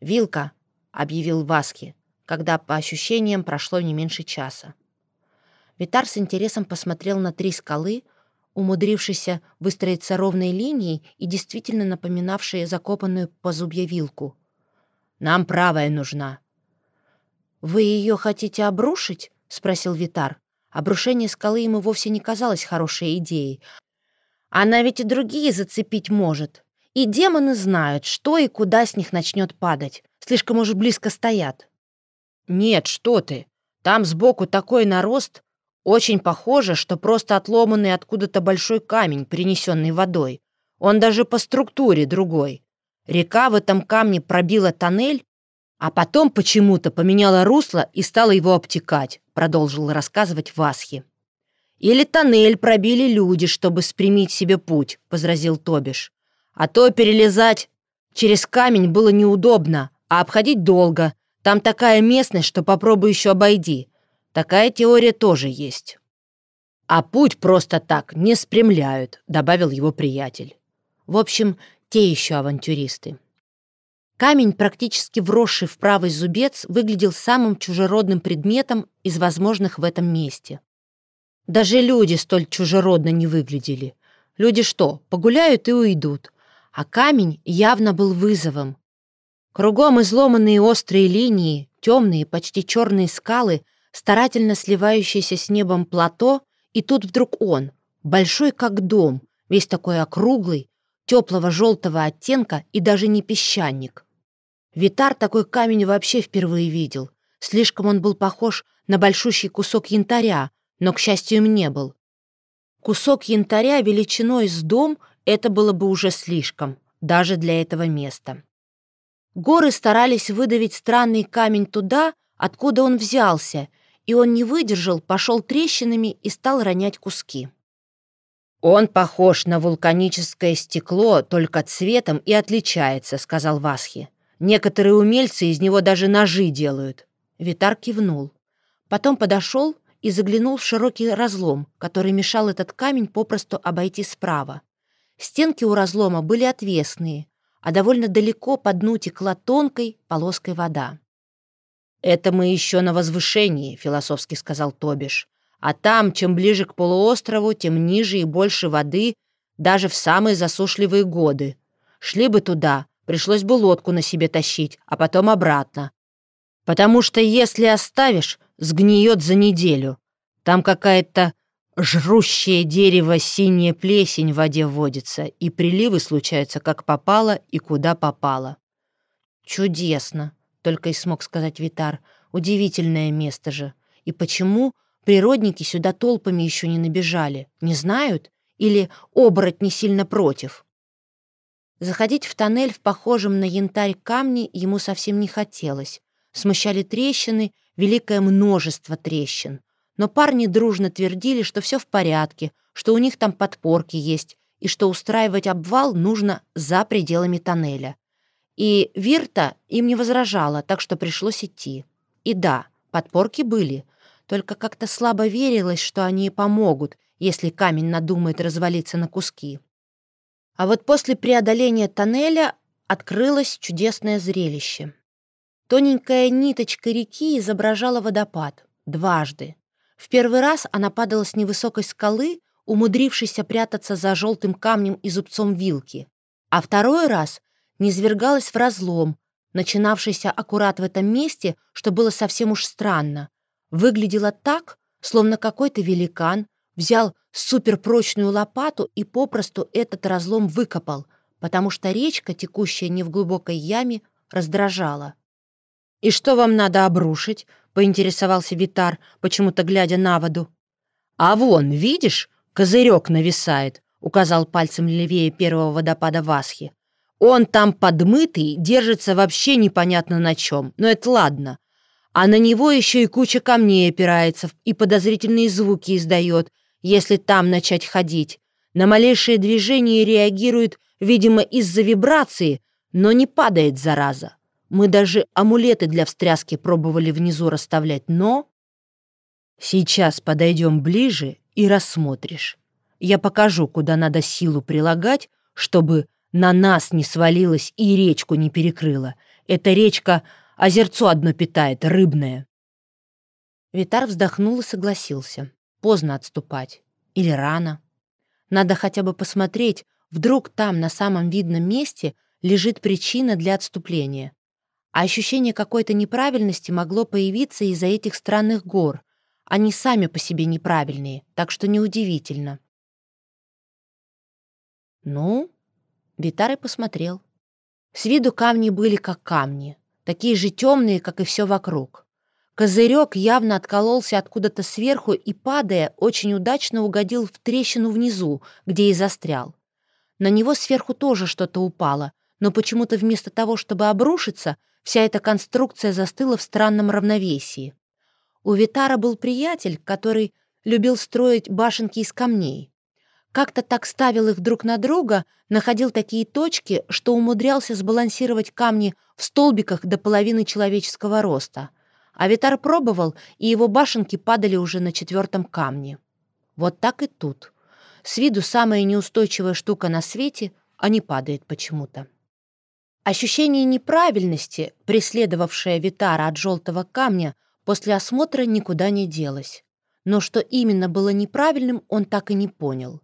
«Вилка», — объявил Васки, когда по ощущениям прошло не меньше часа. Витар с интересом посмотрел на три скалы, умудрившийся выстроиться ровной линией и действительно напоминавшие закопанную по зубья вилку. «Нам правая нужна». «Вы ее хотите обрушить?» — спросил Витар. Обрушение скалы ему вовсе не казалось хорошей идеей. Она ведь и другие зацепить может. И демоны знают, что и куда с них начнет падать. Слишком уж близко стоят. «Нет, что ты! Там сбоку такой нарост, очень похоже, что просто отломанный откуда-то большой камень, принесенный водой. Он даже по структуре другой. Река в этом камне пробила тоннель, а потом почему-то поменяла русло и стала его обтекать, продолжил рассказывать Васхи. «Или тоннель пробили люди, чтобы спрямить себе путь», — возразил Тобиш. «А то перелезать через камень было неудобно, а обходить долго. Там такая местность, что попробуй еще обойди. Такая теория тоже есть. А путь просто так не спрямляют, добавил его приятель. В общем, те еще авантюристы. Камень, практически вросший в правый зубец, выглядел самым чужеродным предметом из возможных в этом месте. Даже люди столь чужеродно не выглядели. Люди что, погуляют и уйдут. А камень явно был вызовом. Кругом изломанные острые линии, темные, почти черные скалы, старательно сливающееся с небом плато, и тут вдруг он, большой как дом, весь такой округлый, теплого желтого оттенка и даже не песчаник. Витар такой камень вообще впервые видел. Слишком он был похож на большущий кусок янтаря, но, к счастью, им не был. Кусок янтаря величиной с дом — это было бы уже слишком, даже для этого места. Горы старались выдавить странный камень туда, откуда он взялся, и он не выдержал, пошел трещинами и стал ронять куски. «Он похож на вулканическое стекло, только цветом и отличается», — сказал Васхи. «Некоторые умельцы из него даже ножи делают». Витар кивнул. Потом подошел и заглянул в широкий разлом, который мешал этот камень попросту обойти справа. Стенки у разлома были отвесные, а довольно далеко по дну текла тонкой полоской вода. «Это мы еще на возвышении», — философски сказал Тобиш. «А там, чем ближе к полуострову, тем ниже и больше воды, даже в самые засушливые годы. Шли бы туда, пришлось бы лодку на себе тащить, а потом обратно. Потому что если оставишь, сгниет за неделю. Там какая-то жрущее дерево синяя плесень в воде водится, и приливы случаются как попало и куда попало. «Чудесно», — только и смог сказать Витар. «Удивительное место же. И почему природники сюда толпами еще не набежали? Не знают? Или оборотни сильно против?» Заходить в тоннель в похожем на янтарь камне ему совсем не хотелось. Смущали трещины, великое множество трещин. Но парни дружно твердили, что все в порядке, что у них там подпорки есть, и что устраивать обвал нужно за пределами тоннеля. И Вирта им не возражала, так что пришлось идти. И да, подпорки были, только как-то слабо верилось, что они помогут, если камень надумает развалиться на куски. А вот после преодоления тоннеля открылось чудесное зрелище. Тоненькая ниточка реки изображала водопад. Дважды. В первый раз она падала с невысокой скалы, умудрившись прятаться за желтым камнем и зубцом вилки. А второй раз низвергалась в разлом, начинавшийся аккурат в этом месте, что было совсем уж странно. Выглядело так, словно какой-то великан взял суперпрочную лопату и попросту этот разлом выкопал, потому что речка, текущая не в глубокой яме, раздражала. «И что вам надо обрушить?» — поинтересовался Витар, почему-то глядя на воду. «А вон, видишь, козырек нависает», — указал пальцем левее первого водопада Васхи. Он там подмытый, держится вообще непонятно на чем, но это ладно. А на него еще и куча камней опирается и подозрительные звуки издает, если там начать ходить. На малейшее движение реагирует, видимо, из-за вибрации, но не падает, зараза. Мы даже амулеты для встряски пробовали внизу расставлять, но... Сейчас подойдем ближе и рассмотришь. Я покажу, куда надо силу прилагать, чтобы на нас не свалилась и речку не перекрыла. Эта речка озерцо одно питает, рыбное. Витар вздохнул и согласился. Поздно отступать. Или рано. Надо хотя бы посмотреть, вдруг там, на самом видном месте, лежит причина для отступления. А ощущение какой-то неправильности могло появиться из-за этих странных гор. Они сами по себе неправильные, так что неудивительно. «Ну, Витарий посмотрел. С виду камни были как камни, такие же темные, как и все вокруг. Козырек явно откололся откуда-то сверху и, падая, очень удачно угодил в трещину внизу, где и застрял. На него сверху тоже что-то упало, но почему-то вместо того, чтобы обрушиться, вся эта конструкция застыла в странном равновесии. У Витара был приятель, который любил строить башенки из камней. Как-то так ставил их друг на друга, находил такие точки, что умудрялся сбалансировать камни в столбиках до половины человеческого роста. А Витар пробовал, и его башенки падали уже на четвертом камне. Вот так и тут. С виду самая неустойчивая штука на свете, а не падает почему-то. Ощущение неправильности, преследовавшее Витара от желтого камня, после осмотра никуда не делось. Но что именно было неправильным, он так и не понял.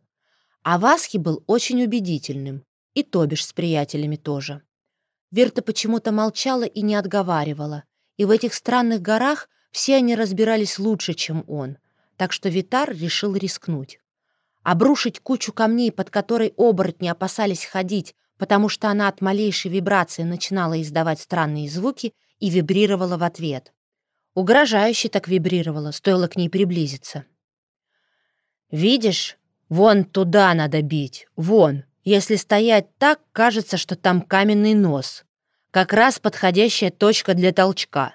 А Васхи был очень убедительным, и Тобиш с приятелями тоже. Верта почему-то молчала и не отговаривала, и в этих странных горах все они разбирались лучше, чем он, так что Витар решил рискнуть. Обрушить кучу камней, под которой оборотни опасались ходить, потому что она от малейшей вибрации начинала издавать странные звуки и вибрировала в ответ. Угрожающе так вибрировала, стоило к ней приблизиться. «Видишь, Вон туда надо бить, вон. Если стоять так, кажется, что там каменный нос. Как раз подходящая точка для толчка.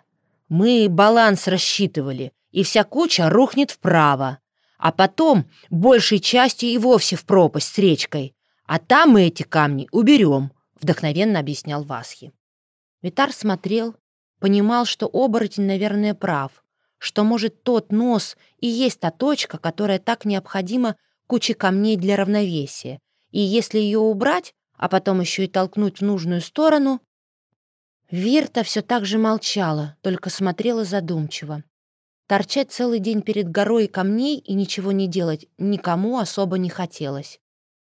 Мы баланс рассчитывали, и вся куча рухнет вправо. А потом большей частью и вовсе в пропасть с речкой. А там мы эти камни уберем, вдохновенно объяснял Васхи. Витар смотрел, понимал, что оборотень, наверное, прав, что, может, тот нос и есть та точка, которая так необходима кучи камней для равновесия, и если ее убрать, а потом еще и толкнуть в нужную сторону... Вирта все так же молчала, только смотрела задумчиво. Торчать целый день перед горой камней и ничего не делать никому особо не хотелось.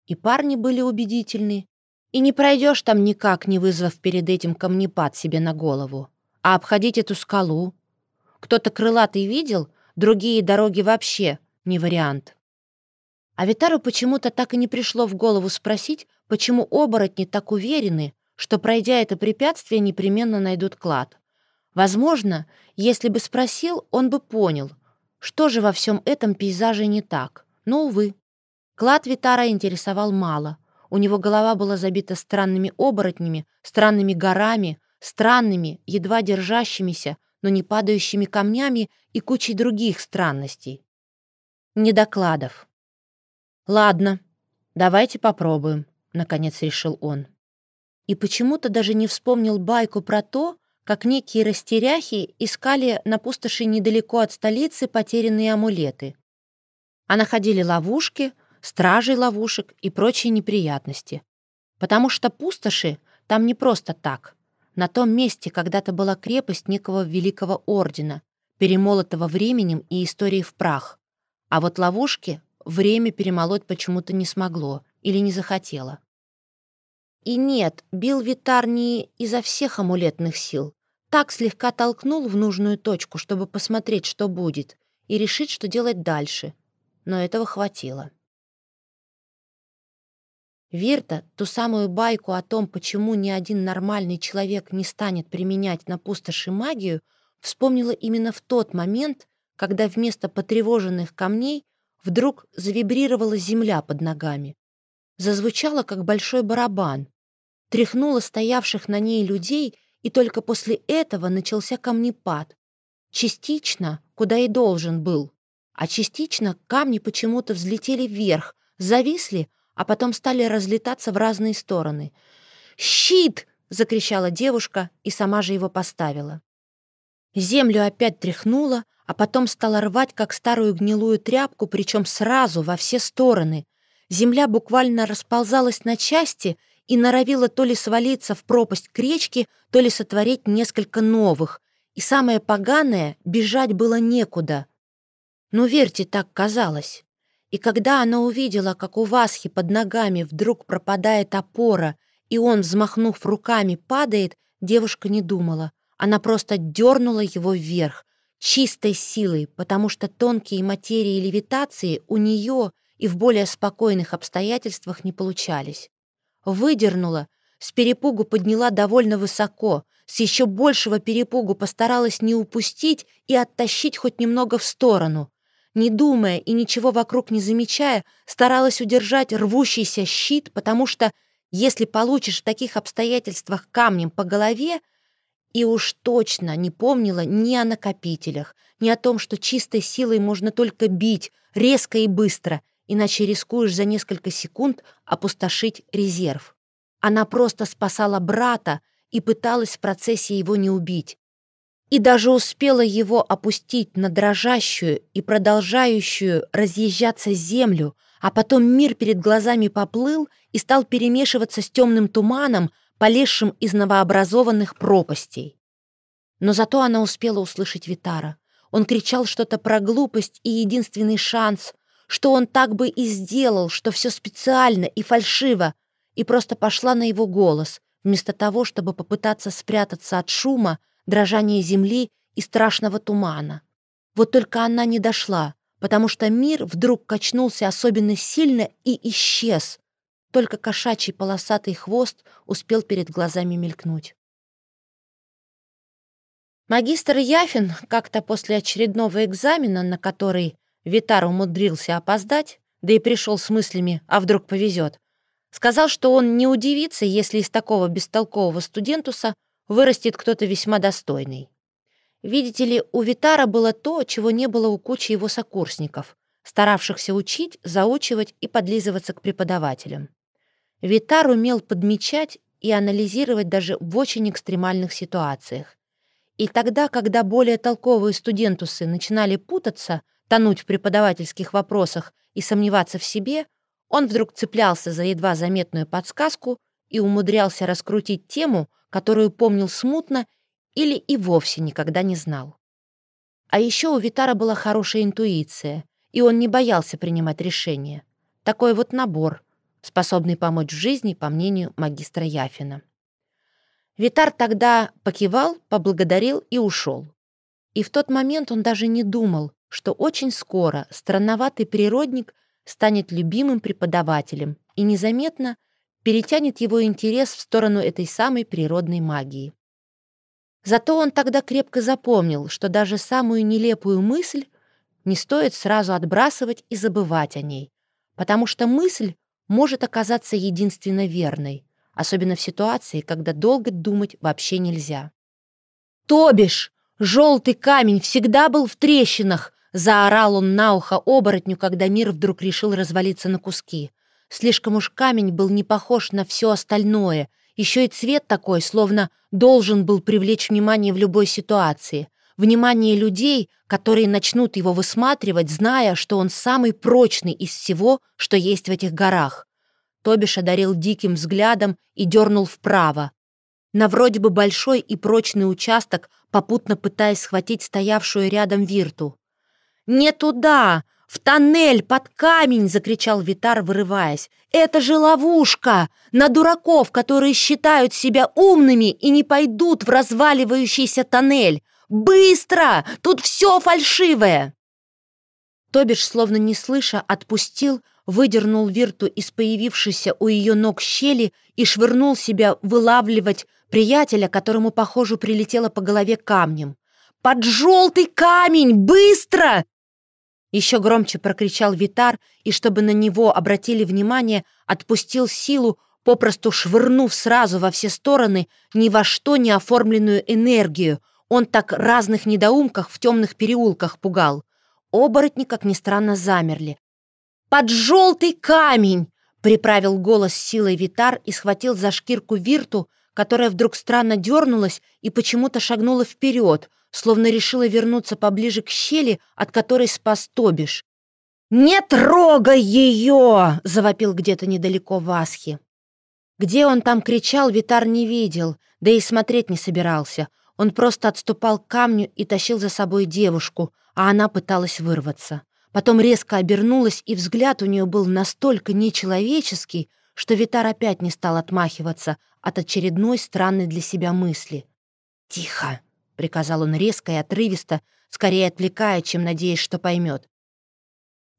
И парни были убедительны. И не пройдешь там никак, не вызвав перед этим камнепад себе на голову. А обходить эту скалу? Кто-то крылатый видел, другие дороги вообще не вариант. А Витару почему-то так и не пришло в голову спросить, почему оборотни так уверены, что, пройдя это препятствие, непременно найдут клад. Возможно, если бы спросил, он бы понял, что же во всем этом пейзаже не так. Но, увы. Клад Витара интересовал мало. У него голова была забита странными оборотнями, странными горами, странными, едва держащимися, но не падающими камнями и кучей других странностей. Не докладов. «Ладно, давайте попробуем», — наконец решил он. И почему-то даже не вспомнил байку про то, как некие растеряхи искали на пустоши недалеко от столицы потерянные амулеты. А находили ловушки, стражей ловушек и прочие неприятности. Потому что пустоши там не просто так. На том месте когда-то была крепость некого великого ордена, перемолотого временем и историей в прах. А вот ловушки время перемолоть почему-то не смогло или не захотело. И нет, бил Витар не изо всех амулетных сил. Так слегка толкнул в нужную точку, чтобы посмотреть, что будет, и решить, что делать дальше. Но этого хватило. Вирта, ту самую байку о том, почему ни один нормальный человек не станет применять на пустоши магию, вспомнила именно в тот момент, когда вместо потревоженных камней вдруг завибрировала земля под ногами. Зазвучала, как большой барабан тряхнула стоявших на ней людей, и только после этого начался камнепад. Частично, куда и должен был, а частично камни почему-то взлетели вверх, зависли, а потом стали разлетаться в разные стороны. «Щит!» — закричала девушка и сама же его поставила. Землю опять тряхнула, а потом стала рвать, как старую гнилую тряпку, причем сразу, во все стороны. Земля буквально расползалась на части — и норовила то ли свалиться в пропасть к речке, то ли сотворить несколько новых. И самое поганое — бежать было некуда. Но верьте, так казалось. И когда она увидела, как у Васхи под ногами вдруг пропадает опора, и он, взмахнув руками, падает, девушка не думала. Она просто дернула его вверх, чистой силой, потому что тонкие материи левитации у нее и в более спокойных обстоятельствах не получались. Выдернула, с перепугу подняла довольно высоко, с еще большего перепугу постаралась не упустить и оттащить хоть немного в сторону. Не думая и ничего вокруг не замечая, старалась удержать рвущийся щит, потому что если получишь в таких обстоятельствах камнем по голове, и уж точно не помнила ни о накопителях, ни о том, что чистой силой можно только бить, резко и быстро — иначе рискуешь за несколько секунд опустошить резерв. Она просто спасала брата и пыталась в процессе его не убить. И даже успела его опустить на дрожащую и продолжающую разъезжаться землю, а потом мир перед глазами поплыл и стал перемешиваться с темным туманом, полезшим из новообразованных пропастей. Но зато она успела услышать Витара. Он кричал что-то про глупость и единственный шанс, что он так бы и сделал, что все специально и фальшиво, и просто пошла на его голос, вместо того, чтобы попытаться спрятаться от шума, дрожания земли и страшного тумана. Вот только она не дошла, потому что мир вдруг качнулся особенно сильно и исчез. Только кошачий полосатый хвост успел перед глазами мелькнуть. Магистр Яфин как-то после очередного экзамена, на который Витар умудрился опоздать, да и пришел с мыслями «а вдруг повезет», сказал, что он не удивится, если из такого бестолкового студентуса вырастет кто-то весьма достойный. Видите ли, у Витара было то, чего не было у кучи его сокурсников, старавшихся учить, заучивать и подлизываться к преподавателям. Витар умел подмечать и анализировать даже в очень экстремальных ситуациях. И тогда, когда более толковые студентусы начинали путаться, тонуть в преподавательских вопросах и сомневаться в себе, он вдруг цеплялся за едва заметную подсказку и умудрялся раскрутить тему, которую помнил смутно или и вовсе никогда не знал. А еще у Витара была хорошая интуиция, и он не боялся принимать решения. Такой вот набор. способный помочь в жизни, по мнению магистра Яфина. Витар тогда покивал, поблагодарил и ушел. И в тот момент он даже не думал, что очень скоро странноватый природник станет любимым преподавателем и незаметно перетянет его интерес в сторону этой самой природной магии. Зато он тогда крепко запомнил, что даже самую нелепую мысль не стоит сразу отбрасывать и забывать о ней, потому что мысль может оказаться единственно верной, особенно в ситуации, когда долго думать вообще нельзя. «То бишь, желтый камень всегда был в трещинах!» заорал он на ухо оборотню, когда мир вдруг решил развалиться на куски. Слишком уж камень был не похож на все остальное, еще и цвет такой, словно должен был привлечь внимание в любой ситуации. Внимание людей, которые начнут его высматривать, зная, что он самый прочный из всего, что есть в этих горах. Тобиш одарил диким взглядом и дернул вправо. На вроде бы большой и прочный участок, попутно пытаясь схватить стоявшую рядом Вирту. «Не туда! В тоннель под камень!» — закричал Витар, вырываясь. «Это же ловушка! На дураков, которые считают себя умными и не пойдут в разваливающийся тоннель! Быстро! Тут все фальшивое!» Тобиш, словно не слыша, отпустил, выдернул Вирту из появившейся у ее ног щели и швырнул себя вылавливать приятеля, которому, похоже, прилетело по голове камнем. «Под желтый камень! Быстро!» Еще громче прокричал Витар, и чтобы на него обратили внимание, отпустил силу, попросту швырнув сразу во все стороны ни во что не оформленную энергию. Он так разных недоумках в темных переулках пугал. Оборотни, как ни странно, замерли. «Под желтый камень!» — приправил голос силой Витар и схватил за шкирку Вирту, которая вдруг странно дернулась и почему-то шагнула вперед — словно решила вернуться поближе к щели, от которой спас Тобиш. «Не трогай ее!» — завопил где-то недалеко Васхи. Где он там кричал, Витар не видел, да и смотреть не собирался. Он просто отступал к камню и тащил за собой девушку, а она пыталась вырваться. Потом резко обернулась, и взгляд у нее был настолько нечеловеческий, что Витар опять не стал отмахиваться от очередной странной для себя мысли. «Тихо!» — приказал он резко и отрывисто, скорее отвлекая, чем надеясь, что поймет.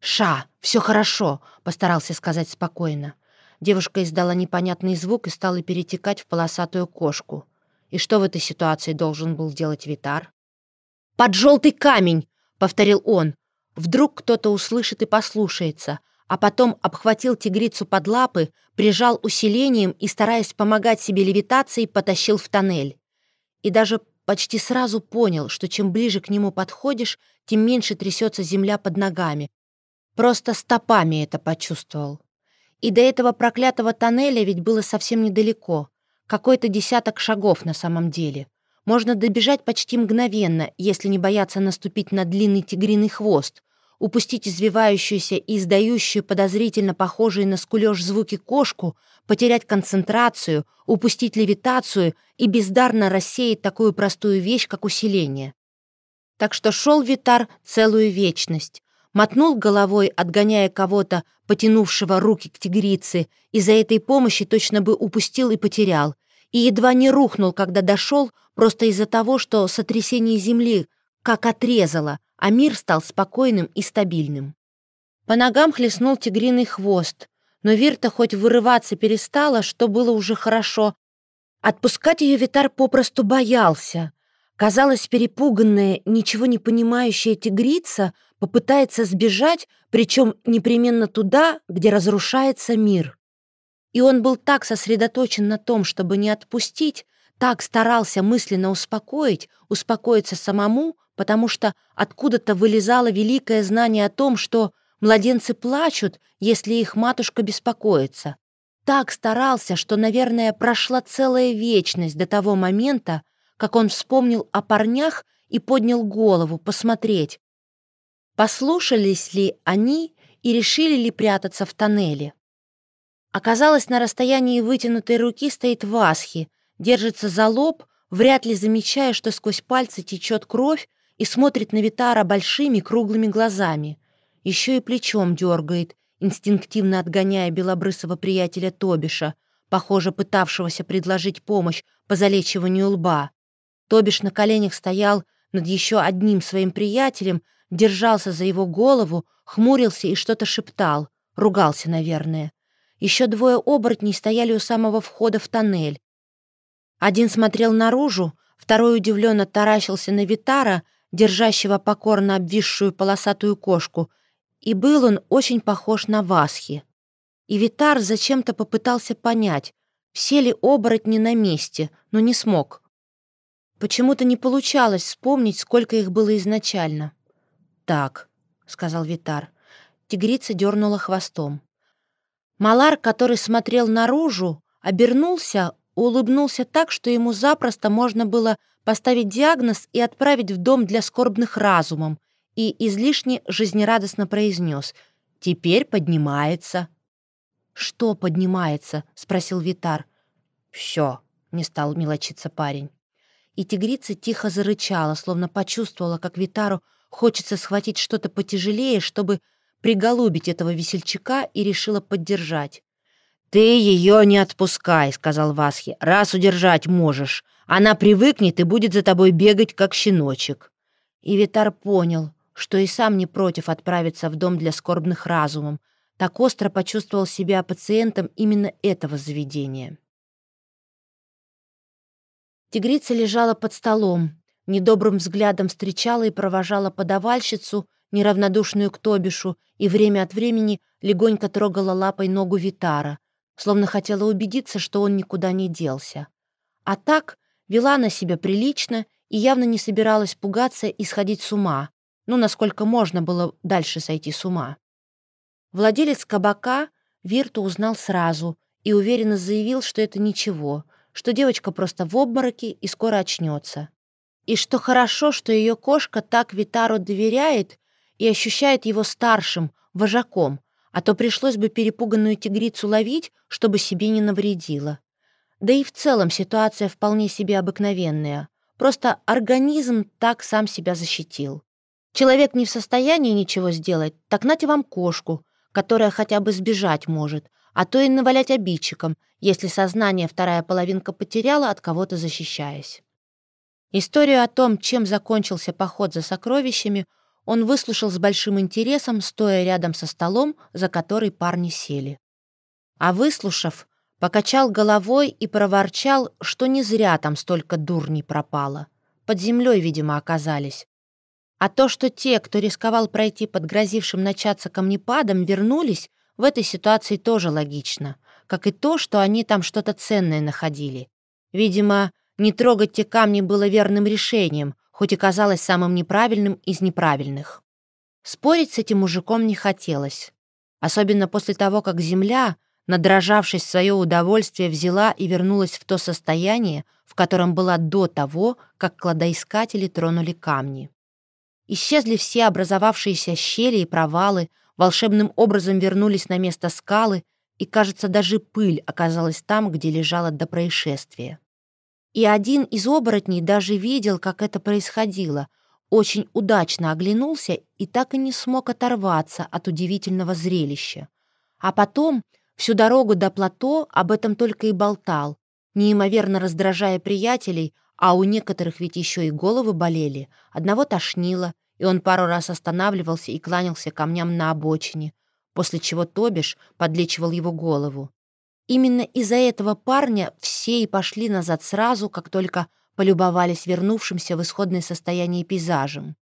«Ша, все хорошо», — постарался сказать спокойно. Девушка издала непонятный звук и стала перетекать в полосатую кошку. И что в этой ситуации должен был делать Витар? «Под желтый камень!» — повторил он. Вдруг кто-то услышит и послушается, а потом обхватил тигрицу под лапы, прижал усилением и, стараясь помогать себе левитацией, потащил в тоннель. И даже почти сразу понял, что чем ближе к нему подходишь, тем меньше трясется земля под ногами. Просто стопами это почувствовал. И до этого проклятого тоннеля ведь было совсем недалеко. Какой-то десяток шагов на самом деле. Можно добежать почти мгновенно, если не бояться наступить на длинный тигриный хвост, упустить извивающуюся и издающую подозрительно похожие на скулёж звуки кошку, потерять концентрацию, упустить левитацию и бездарно рассеять такую простую вещь, как усиление. Так что шел Витар целую вечность, мотнул головой, отгоняя кого-то, потянувшего руки к тигрице, и за этой помощи точно бы упустил и потерял, и едва не рухнул, когда дошел, просто из-за того, что сотрясение земли как отрезало, а мир стал спокойным и стабильным. По ногам хлестнул тигриный хвост, но Вирта хоть вырываться перестала, что было уже хорошо. Отпускать ее Витар попросту боялся. Казалось, перепуганная, ничего не понимающая тигрица попытается сбежать, причем непременно туда, где разрушается мир. И он был так сосредоточен на том, чтобы не отпустить, так старался мысленно успокоить, успокоиться самому, потому что откуда-то вылезало великое знание о том, что младенцы плачут, если их матушка беспокоится. Так старался, что, наверное, прошла целая вечность до того момента, как он вспомнил о парнях и поднял голову посмотреть, послушались ли они и решили ли прятаться в тоннеле. Оказалось, на расстоянии вытянутой руки стоит Васхи, держится за лоб, вряд ли замечая, что сквозь пальцы течет кровь, и смотрит на Витара большими круглыми глазами. Еще и плечом дергает, инстинктивно отгоняя белобрысого приятеля Тобиша, похоже, пытавшегося предложить помощь по залечиванию лба. Тобиш на коленях стоял над еще одним своим приятелем, держался за его голову, хмурился и что-то шептал, ругался, наверное. Еще двое оборотней стояли у самого входа в тоннель. Один смотрел наружу, второй удивленно таращился на Витара, держащего покорно обвисшую полосатую кошку, и был он очень похож на Васхи. И Витар зачем-то попытался понять, все ли оборотни на месте, но не смог. Почему-то не получалось вспомнить, сколько их было изначально. «Так», — сказал Витар. Тигрица дернула хвостом. Малар, который смотрел наружу, обернулся, улыбнулся так, что ему запросто можно было поставить диагноз и отправить в дом для скорбных разумом, и излишне жизнерадостно произнес «Теперь поднимается». «Что поднимается?» — спросил Витар. «Все», — не стал мелочиться парень. И тигрица тихо зарычала, словно почувствовала, как Витару хочется схватить что-то потяжелее, чтобы приголубить этого весельчака, и решила поддержать. «Ты ее не отпускай», — сказал Васхи, — «раз удержать можешь. Она привыкнет и будет за тобой бегать, как щеночек». И Витар понял, что и сам не против отправиться в дом для скорбных разумом, так остро почувствовал себя пациентом именно этого заведения. Тигрица лежала под столом, недобрым взглядом встречала и провожала подавальщицу, неравнодушную к Тобишу, и время от времени легонько трогала лапой ногу Витара, словно хотела убедиться, что он никуда не делся. А так вела на себя прилично и явно не собиралась пугаться и сходить с ума, ну, насколько можно было дальше сойти с ума. Владелец кабака Вирту узнал сразу и уверенно заявил, что это ничего, что девочка просто в обмороке и скоро очнется. И что хорошо, что ее кошка так Витару доверяет и ощущает его старшим, вожаком, а то пришлось бы перепуганную тигрицу ловить, чтобы себе не навредила. Да и в целом ситуация вполне себе обыкновенная. Просто организм так сам себя защитил. Человек не в состоянии ничего сделать, так нате вам кошку, которая хотя бы сбежать может, а то и навалять обидчикам, если сознание вторая половинка потеряла, от кого-то защищаясь. Историю о том, чем закончился поход за сокровищами, он выслушал с большим интересом, стоя рядом со столом, за который парни сели. А выслушав, покачал головой и проворчал, что не зря там столько дурней пропало. Под землей, видимо, оказались. А то, что те, кто рисковал пройти под грозившим начаться камнепадом, вернулись, в этой ситуации тоже логично, как и то, что они там что-то ценное находили. Видимо, не трогать те камни было верным решением, хоть и казалось самым неправильным из неправильных. Спорить с этим мужиком не хотелось. Особенно после того, как земля, надрожавшись в свое удовольствие, взяла и вернулась в то состояние, в котором была до того, как кладоискатели тронули камни. Исчезли все образовавшиеся щели и провалы, волшебным образом вернулись на место скалы, и, кажется, даже пыль оказалась там, где лежала до происшествия. И один из оборотней даже видел, как это происходило, очень удачно оглянулся и так и не смог оторваться от удивительного зрелища. А потом всю дорогу до плато об этом только и болтал, неимоверно раздражая приятелей, а у некоторых ведь еще и головы болели, одного тошнило, и он пару раз останавливался и кланялся камням на обочине, после чего Тобиш подлечивал его голову. Именно из-за этого парня все и пошли назад сразу, как только полюбовались вернувшимся в исходное состояние пейзажем.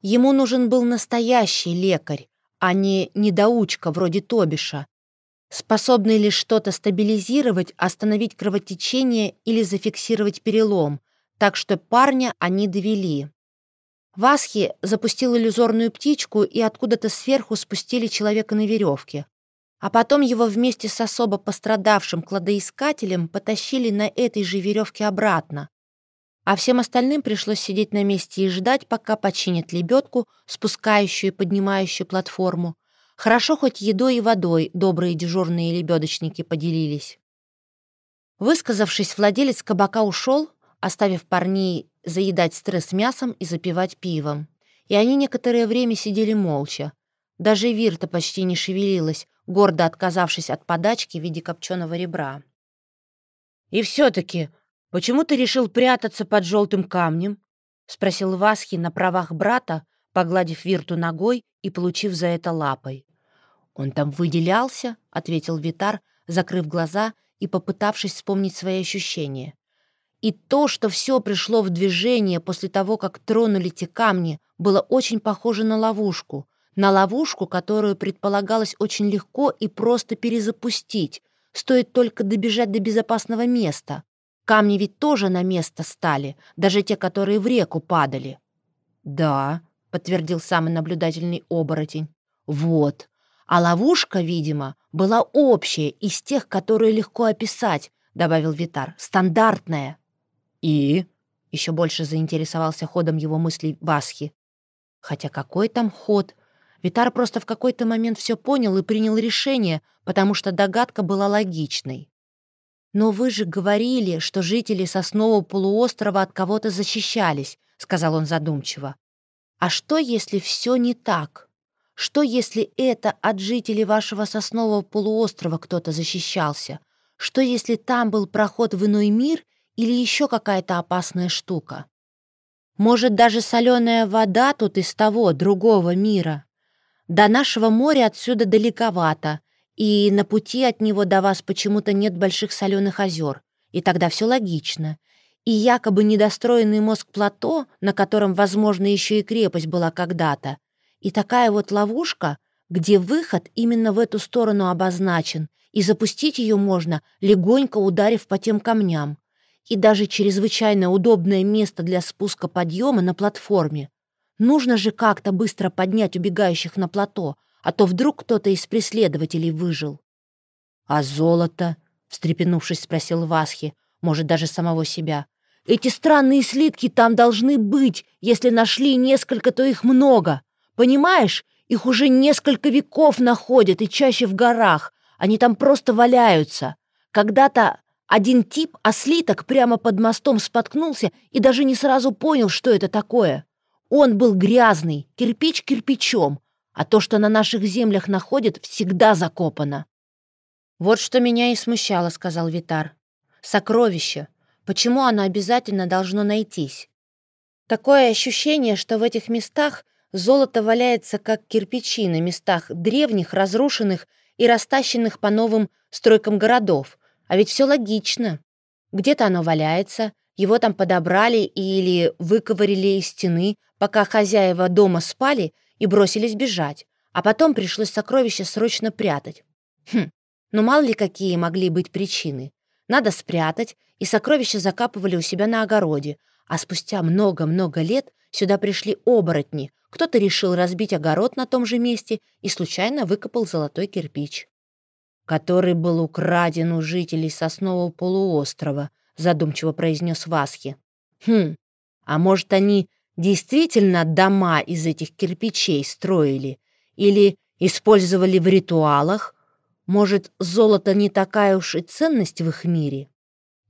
Ему нужен был настоящий лекарь, а не недоучка вроде Тобиша, способный лишь что-то стабилизировать, остановить кровотечение или зафиксировать перелом, так что парня они довели. Васхи запустил иллюзорную птичку, и откуда-то сверху спустили человека на веревке. А потом его вместе с особо пострадавшим кладоискателем потащили на этой же веревке обратно. А всем остальным пришлось сидеть на месте и ждать, пока починят лебедку, спускающую и поднимающую платформу. Хорошо хоть едой и водой добрые дежурные лебедочники поделились. Высказавшись, владелец кабака ушел, оставив парней заедать стресс мясом и запивать пивом. И они некоторое время сидели молча. Даже Вирта почти не шевелилась, гордо отказавшись от подачки в виде копченого ребра. «И все-таки, почему ты решил прятаться под желтым камнем?» — спросил Васхи на правах брата, погладив Вирту ногой и получив за это лапой. «Он там выделялся», — ответил Витар, закрыв глаза и попытавшись вспомнить свои ощущения. И то, что все пришло в движение после того, как тронули те камни, было очень похоже на ловушку. На ловушку, которую предполагалось очень легко и просто перезапустить. Стоит только добежать до безопасного места. Камни ведь тоже на место стали, даже те, которые в реку падали. «Да», — подтвердил самый наблюдательный оборотень. «Вот. А ловушка, видимо, была общая, из тех, которые легко описать», — добавил Витар. «Стандартная». «И?» — еще больше заинтересовался ходом его мыслей Васхи. Хотя какой там ход? Витар просто в какой-то момент все понял и принял решение, потому что догадка была логичной. «Но вы же говорили, что жители Соснового полуострова от кого-то защищались», — сказал он задумчиво. «А что, если все не так? Что, если это от жителей вашего Соснового полуострова кто-то защищался? Что, если там был проход в иной мир или еще какая-то опасная штука? Может, даже соленая вода тут из того, другого мира? До нашего моря отсюда далековато, и на пути от него до вас почему-то нет больших соленых озер, и тогда все логично. И якобы недостроенный мозг плато, на котором, возможно, еще и крепость была когда-то, и такая вот ловушка, где выход именно в эту сторону обозначен, и запустить ее можно, легонько ударив по тем камням. И даже чрезвычайно удобное место для спуска подъема на платформе. Нужно же как-то быстро поднять убегающих на плато, а то вдруг кто-то из преследователей выжил. «А золото?» — встрепенувшись, спросил Васхи, может, даже самого себя. «Эти странные слитки там должны быть. Если нашли несколько, то их много. Понимаешь, их уже несколько веков находят, и чаще в горах. Они там просто валяются. Когда-то один тип, а слиток прямо под мостом споткнулся и даже не сразу понял, что это такое. Он был грязный, кирпич кирпичом, а то, что на наших землях находят, всегда закопано. «Вот что меня и смущало», — сказал Витар. «Сокровище. Почему оно обязательно должно найтись? Такое ощущение, что в этих местах золото валяется как кирпичи на местах древних, разрушенных и растащенных по новым стройкам городов. А ведь все логично. Где-то оно валяется, его там подобрали или выковырили из стены, пока хозяева дома спали и бросились бежать, а потом пришлось сокровища срочно прятать. Хм, ну мало ли какие могли быть причины. Надо спрятать, и сокровища закапывали у себя на огороде, а спустя много-много лет сюда пришли оборотни. Кто-то решил разбить огород на том же месте и случайно выкопал золотой кирпич. «Который был украден у жителей Соснового полуострова», задумчиво произнес Васхи. «Хм, а может, они действительно дома из этих кирпичей строили или использовали в ритуалах? Может, золото не такая уж и ценность в их мире?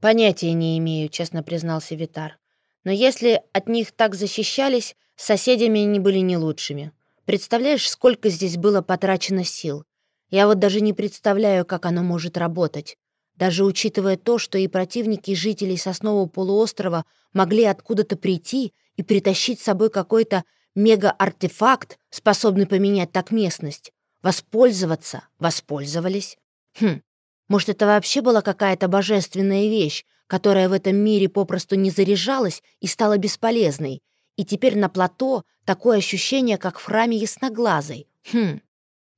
Понятия не имею, честно признался Витар. Но если от них так защищались, соседями они были не лучшими. Представляешь, сколько здесь было потрачено сил? Я вот даже не представляю, как оно может работать. Даже учитывая то, что и противники жителей Соснового полуострова могли откуда-то прийти и притащить с собой какой-то мега-артефакт, способный поменять так местность. Воспользоваться. Воспользовались. Хм, может, это вообще была какая-то божественная вещь, которая в этом мире попросту не заряжалась и стала бесполезной. И теперь на плато такое ощущение, как в храме ясноглазой. Хм.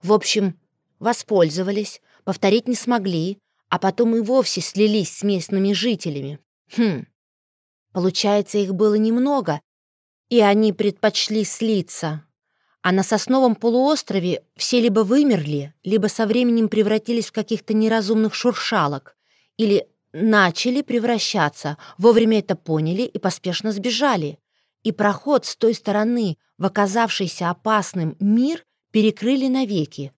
В общем, воспользовались, повторить не смогли, а потом и вовсе слились с местными жителями. Хм. Получается, их было немного, и они предпочли слиться. А на Сосновом полуострове все либо вымерли, либо со временем превратились в каких-то неразумных шуршалок, или начали превращаться, вовремя это поняли и поспешно сбежали. И проход с той стороны в оказавшийся опасным мир перекрыли навеки.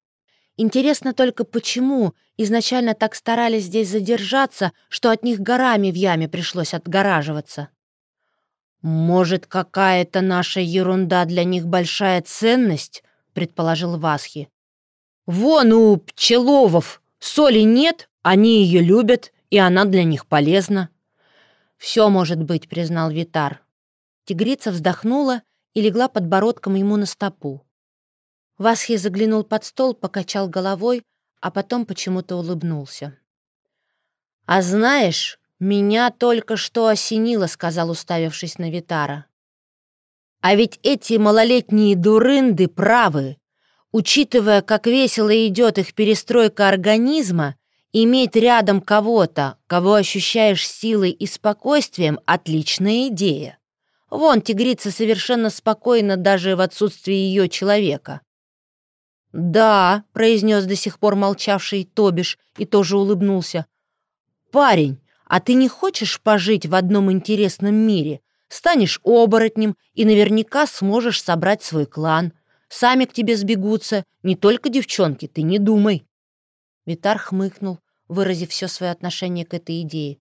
Интересно только, почему изначально так старались здесь задержаться, что от них горами в яме пришлось отгораживаться. «Может, какая-то наша ерунда для них большая ценность?» — предположил Васхи. «Вон у пчеловов соли нет, они ее любят, и она для них полезна». «Все может быть», — признал Витар. Тигрица вздохнула и легла подбородком ему на стопу. Васхи заглянул под стол, покачал головой, а потом почему-то улыбнулся. «А знаешь, меня только что осенило», — сказал, уставившись на Витара. «А ведь эти малолетние дурынды правы. Учитывая, как весело идет их перестройка организма, иметь рядом кого-то, кого ощущаешь силой и спокойствием — отличная идея. Вон, тигрица совершенно спокойна даже в отсутствии ее человека. «Да», — произнес до сих пор молчавший Тобиш и тоже улыбнулся. «Парень, а ты не хочешь пожить в одном интересном мире? Станешь оборотнем и наверняка сможешь собрать свой клан. Сами к тебе сбегутся, не только девчонки, ты не думай». Витар хмыкнул, выразив все свое отношение к этой идее.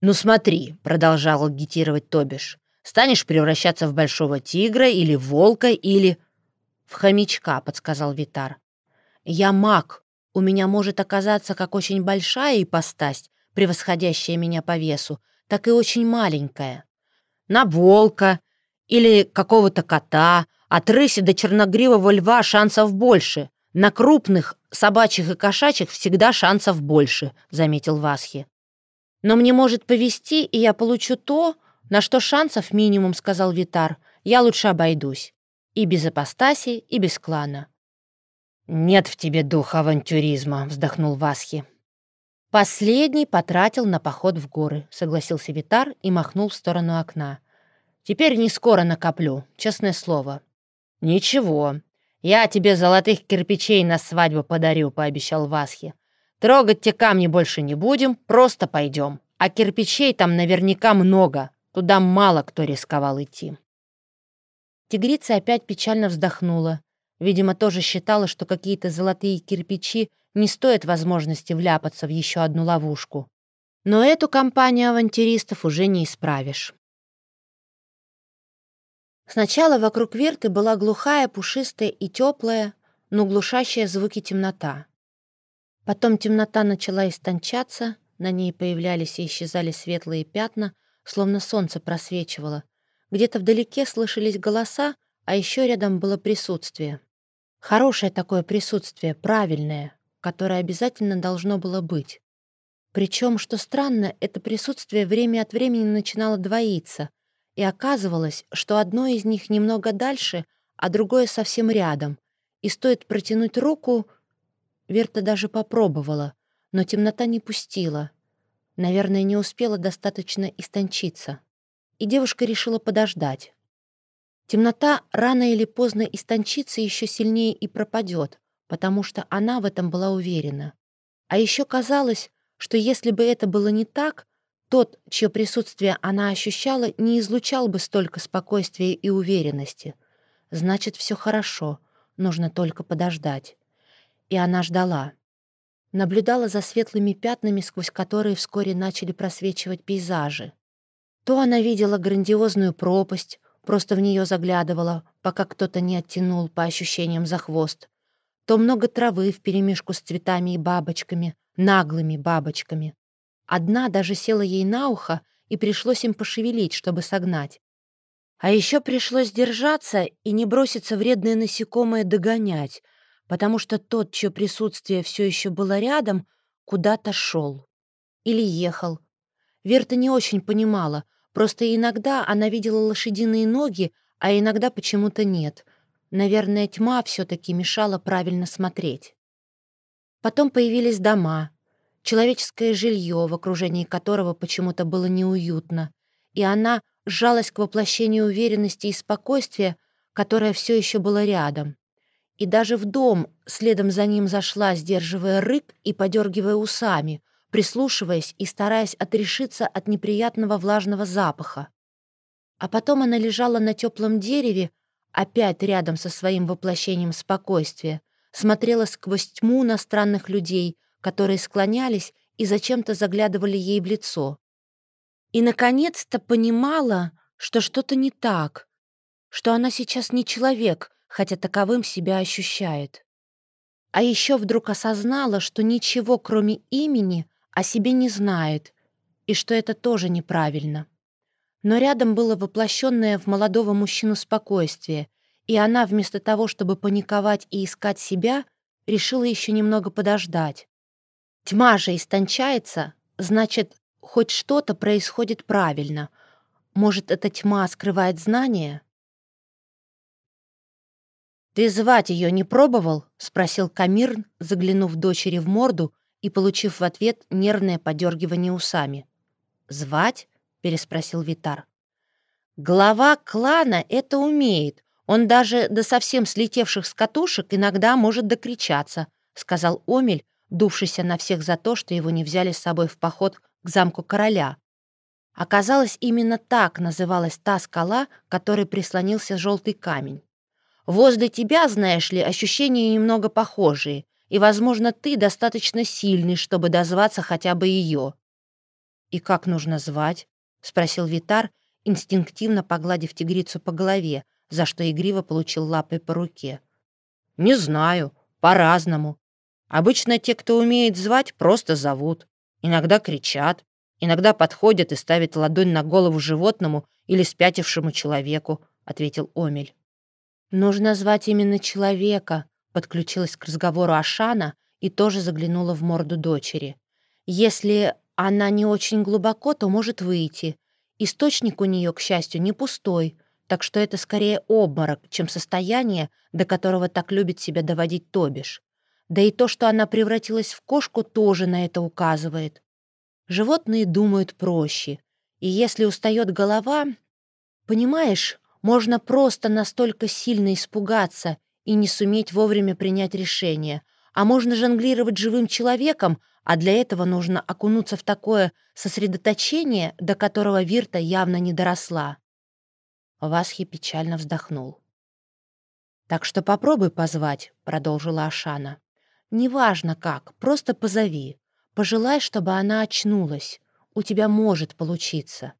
«Ну смотри», — продолжал агитировать Тобиш, «станешь превращаться в большого тигра или волка или...» «В хомячка», — подсказал Витар. «Я маг. У меня может оказаться как очень большая ипостась, превосходящая меня по весу, так и очень маленькая. На волка или какого-то кота, от рыси до черногривого льва шансов больше. На крупных, собачьих и кошачьих всегда шансов больше», — заметил Васхи. «Но мне может повезти, и я получу то, на что шансов минимум», — сказал Витар. «Я лучше обойдусь». И без апостаси, и без клана. «Нет в тебе духа авантюризма», — вздохнул Васхи. «Последний потратил на поход в горы», — согласился Витар и махнул в сторону окна. «Теперь не скоро накоплю, честное слово». «Ничего, я тебе золотых кирпичей на свадьбу подарю», — пообещал Васхи. «Трогать те камни больше не будем, просто пойдем. А кирпичей там наверняка много, туда мало кто рисковал идти». Тигрица опять печально вздохнула. Видимо, тоже считала, что какие-то золотые кирпичи не стоят возможности вляпаться в еще одну ловушку. Но эту компанию авантюристов уже не исправишь. Сначала вокруг Верты была глухая, пушистая и теплая, но глушащая звуки темнота. Потом темнота начала истончаться, на ней появлялись и исчезали светлые пятна, словно солнце просвечивало, где-то вдалеке слышались голоса, а еще рядом было присутствие. Хорошее такое присутствие, правильное, которое обязательно должно было быть. Причем, что странно, это присутствие время от времени начинало двоиться, и оказывалось, что одно из них немного дальше, а другое совсем рядом, и стоит протянуть руку... Верта даже попробовала, но темнота не пустила. Наверное, не успела достаточно истончиться и девушка решила подождать. Темнота рано или поздно истончится еще сильнее и пропадет, потому что она в этом была уверена. А еще казалось, что если бы это было не так, тот, чье присутствие она ощущала, не излучал бы столько спокойствия и уверенности. Значит, все хорошо, нужно только подождать. И она ждала. Наблюдала за светлыми пятнами, сквозь которые вскоре начали просвечивать пейзажи. То она видела грандиозную пропасть, просто в нее заглядывала, пока кто-то не оттянул по ощущениям за хвост, то много травы вперемешку с цветами и бабочками, наглыми бабочками. Одна даже села ей на ухо, и пришлось им пошевелить, чтобы согнать. А еще пришлось держаться и не броситься вредное насекомое догонять, потому что тот, чье присутствие все еще было рядом, куда-то шел. Или ехал. Верта не очень понимала, Просто иногда она видела лошадиные ноги, а иногда почему-то нет. Наверное, тьма все таки мешала правильно смотреть. Потом появились дома, человеческое жилье, в окружении которого почему-то было неуютно, и она сжалась к воплощению уверенности и спокойствия, которое все еще было рядом. И даже в дом следом за ним зашла, сдерживая рык и подергивая усами — прислушиваясь и стараясь отрешиться от неприятного влажного запаха. А потом она лежала на теплом дереве, опять рядом со своим воплощением спокойствия, смотрела сквозь тьму на странных людей, которые склонялись и зачем-то заглядывали ей в лицо. И, наконец-то, понимала, что что-то не так, что она сейчас не человек, хотя таковым себя ощущает. А еще вдруг осознала, что ничего, кроме имени, о себе не знает, и что это тоже неправильно. Но рядом было воплощенное в молодого мужчину спокойствие, и она, вместо того, чтобы паниковать и искать себя, решила еще немного подождать. Тьма же истончается, значит, хоть что-то происходит правильно. Может, эта тьма скрывает знания? «Ты звать ее не пробовал?» — спросил Камирн, заглянув дочери в морду и получив в ответ нервное подергивание усами. «Звать?» — переспросил Витар. «Глава клана это умеет. Он даже до совсем слетевших с катушек иногда может докричаться», — сказал Омель, дувшийся на всех за то, что его не взяли с собой в поход к замку короля. Оказалось, именно так называлась та скала, которой прислонился желтый камень. Возле тебя, знаешь ли, ощущения немного похожие, и, возможно, ты достаточно сильный, чтобы дозваться хотя бы ее». «И как нужно звать?» — спросил Витар, инстинктивно погладив тигрицу по голове, за что игриво получил лапой по руке. «Не знаю, по-разному. Обычно те, кто умеет звать, просто зовут. Иногда кричат, иногда подходят и ставят ладонь на голову животному или спятившему человеку», — ответил Омель. «Нужно звать именно человека», — подключилась к разговору Ашана и тоже заглянула в морду дочери. «Если она не очень глубоко, то может выйти. Источник у нее, к счастью, не пустой, так что это скорее обморок, чем состояние, до которого так любит себя доводить Тобиш. Да и то, что она превратилась в кошку, тоже на это указывает. Животные думают проще. И если устает голова... Понимаешь, можно просто настолько сильно испугаться и не суметь вовремя принять решение, а можно жонглировать живым человеком, а для этого нужно окунуться в такое сосредоточение, до которого Вирта явно не доросла. Васхи печально вздохнул. «Так что попробуй позвать», — продолжила Ашана. «Неважно как, просто позови. Пожелай, чтобы она очнулась. У тебя может получиться.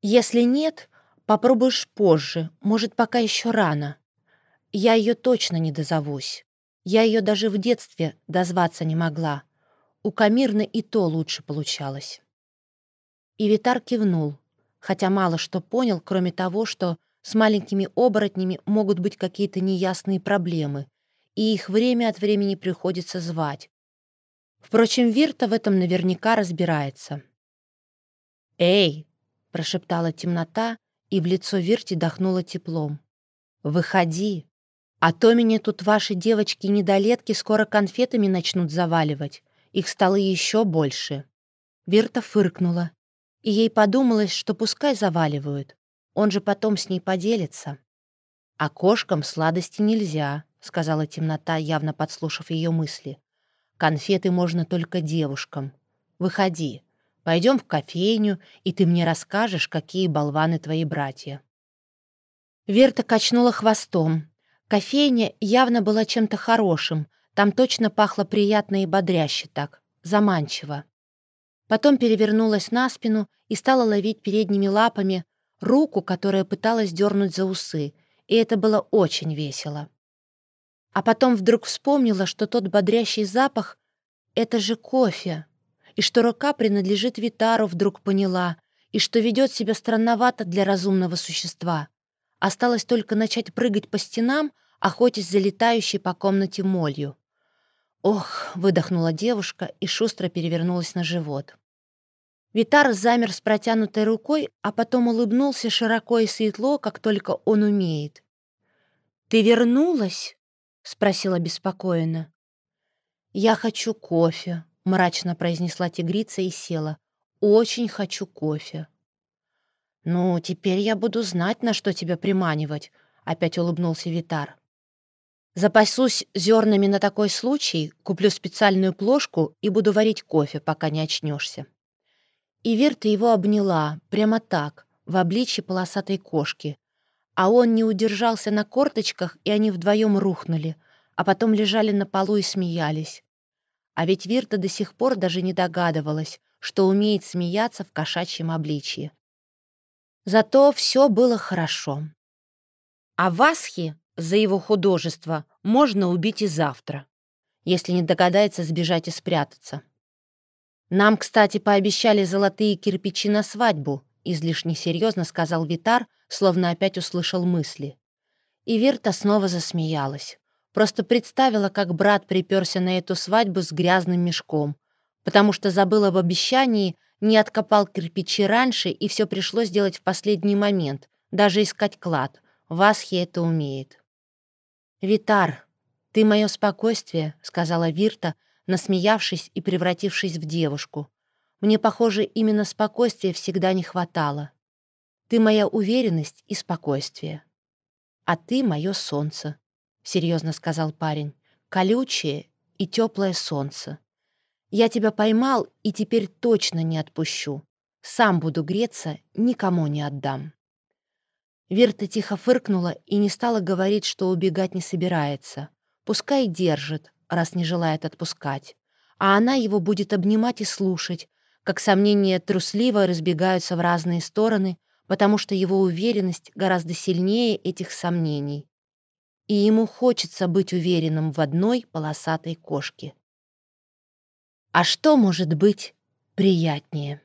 Если нет, Попробуешь позже, может, пока еще рано. Я ее точно не дозовусь. Я ее даже в детстве дозваться не могла. У Камирны и то лучше получалось. И Витар кивнул, хотя мало что понял, кроме того, что с маленькими оборотнями могут быть какие-то неясные проблемы, и их время от времени приходится звать. Впрочем, Вирта в этом наверняка разбирается. «Эй!» — прошептала темнота, и в лицо Вирти дохнуло теплом. «Выходи, а то меня тут ваши девочки-недолетки скоро конфетами начнут заваливать. Их стало еще больше». Вирта фыркнула, и ей подумалось, что пускай заваливают, он же потом с ней поделится. «А кошкам сладости нельзя», — сказала темнота, явно подслушав ее мысли. «Конфеты можно только девушкам. Выходи». Пойдем в кофейню, и ты мне расскажешь, какие болваны твои братья». Верта качнула хвостом. Кофейня явно была чем-то хорошим, там точно пахло приятно и бодряще так, заманчиво. Потом перевернулась на спину и стала ловить передними лапами руку, которая пыталась дернуть за усы, и это было очень весело. А потом вдруг вспомнила, что тот бодрящий запах — это же кофе и что рука принадлежит Витару, вдруг поняла, и что ведет себя странновато для разумного существа. Осталось только начать прыгать по стенам, охотясь за летающей по комнате молью. «Ох!» — выдохнула девушка и шустро перевернулась на живот. Витар замер с протянутой рукой, а потом улыбнулся широко и светло, как только он умеет. «Ты вернулась?» — спросила беспокоенно. «Я хочу кофе», мрачно произнесла тигрица и села. «Очень хочу кофе». «Ну, теперь я буду знать, на что тебя приманивать», — опять улыбнулся Витар. «Запасусь зернами на такой случай, куплю специальную плошку и буду варить кофе, пока не очнешься». И Вирта его обняла, прямо так, в обличье полосатой кошки. А он не удержался на корточках, и они вдвоем рухнули, а потом лежали на полу и смеялись. А ведь Вирта до сих пор даже не догадывалась, что умеет смеяться в кошачьем обличье. Зато все было хорошо. А Васхи за его художество можно убить и завтра, если не догадается сбежать и спрятаться. Нам, кстати, пообещали золотые кирпичи на свадьбу, излишне серьезно сказал Витар, словно опять услышал мысли. И Вирта снова засмеялась. Просто представила, как брат приперся на эту свадьбу с грязным мешком, потому что забыл об обещании, не откопал кирпичи раньше, и все пришлось делать в последний момент, даже искать клад. Васхи это умеет. «Витар, ты мое спокойствие», — сказала Вирта, насмеявшись и превратившись в девушку. «Мне, похоже, именно спокойствия всегда не хватало. Ты моя уверенность и спокойствие. А ты мое солнце», — серьезно сказал парень. «Колючее и теплое солнце. Я тебя поймал и теперь точно не отпущу. Сам буду греться, никому не отдам». Верта тихо фыркнула и не стала говорить, что убегать не собирается. Пускай держит, раз не желает отпускать. А она его будет обнимать и слушать, как сомнения трусливо разбегаются в разные стороны, потому что его уверенность гораздо сильнее этих сомнений. И ему хочется быть уверенным в одной полосатой кошке. А что может быть приятнее?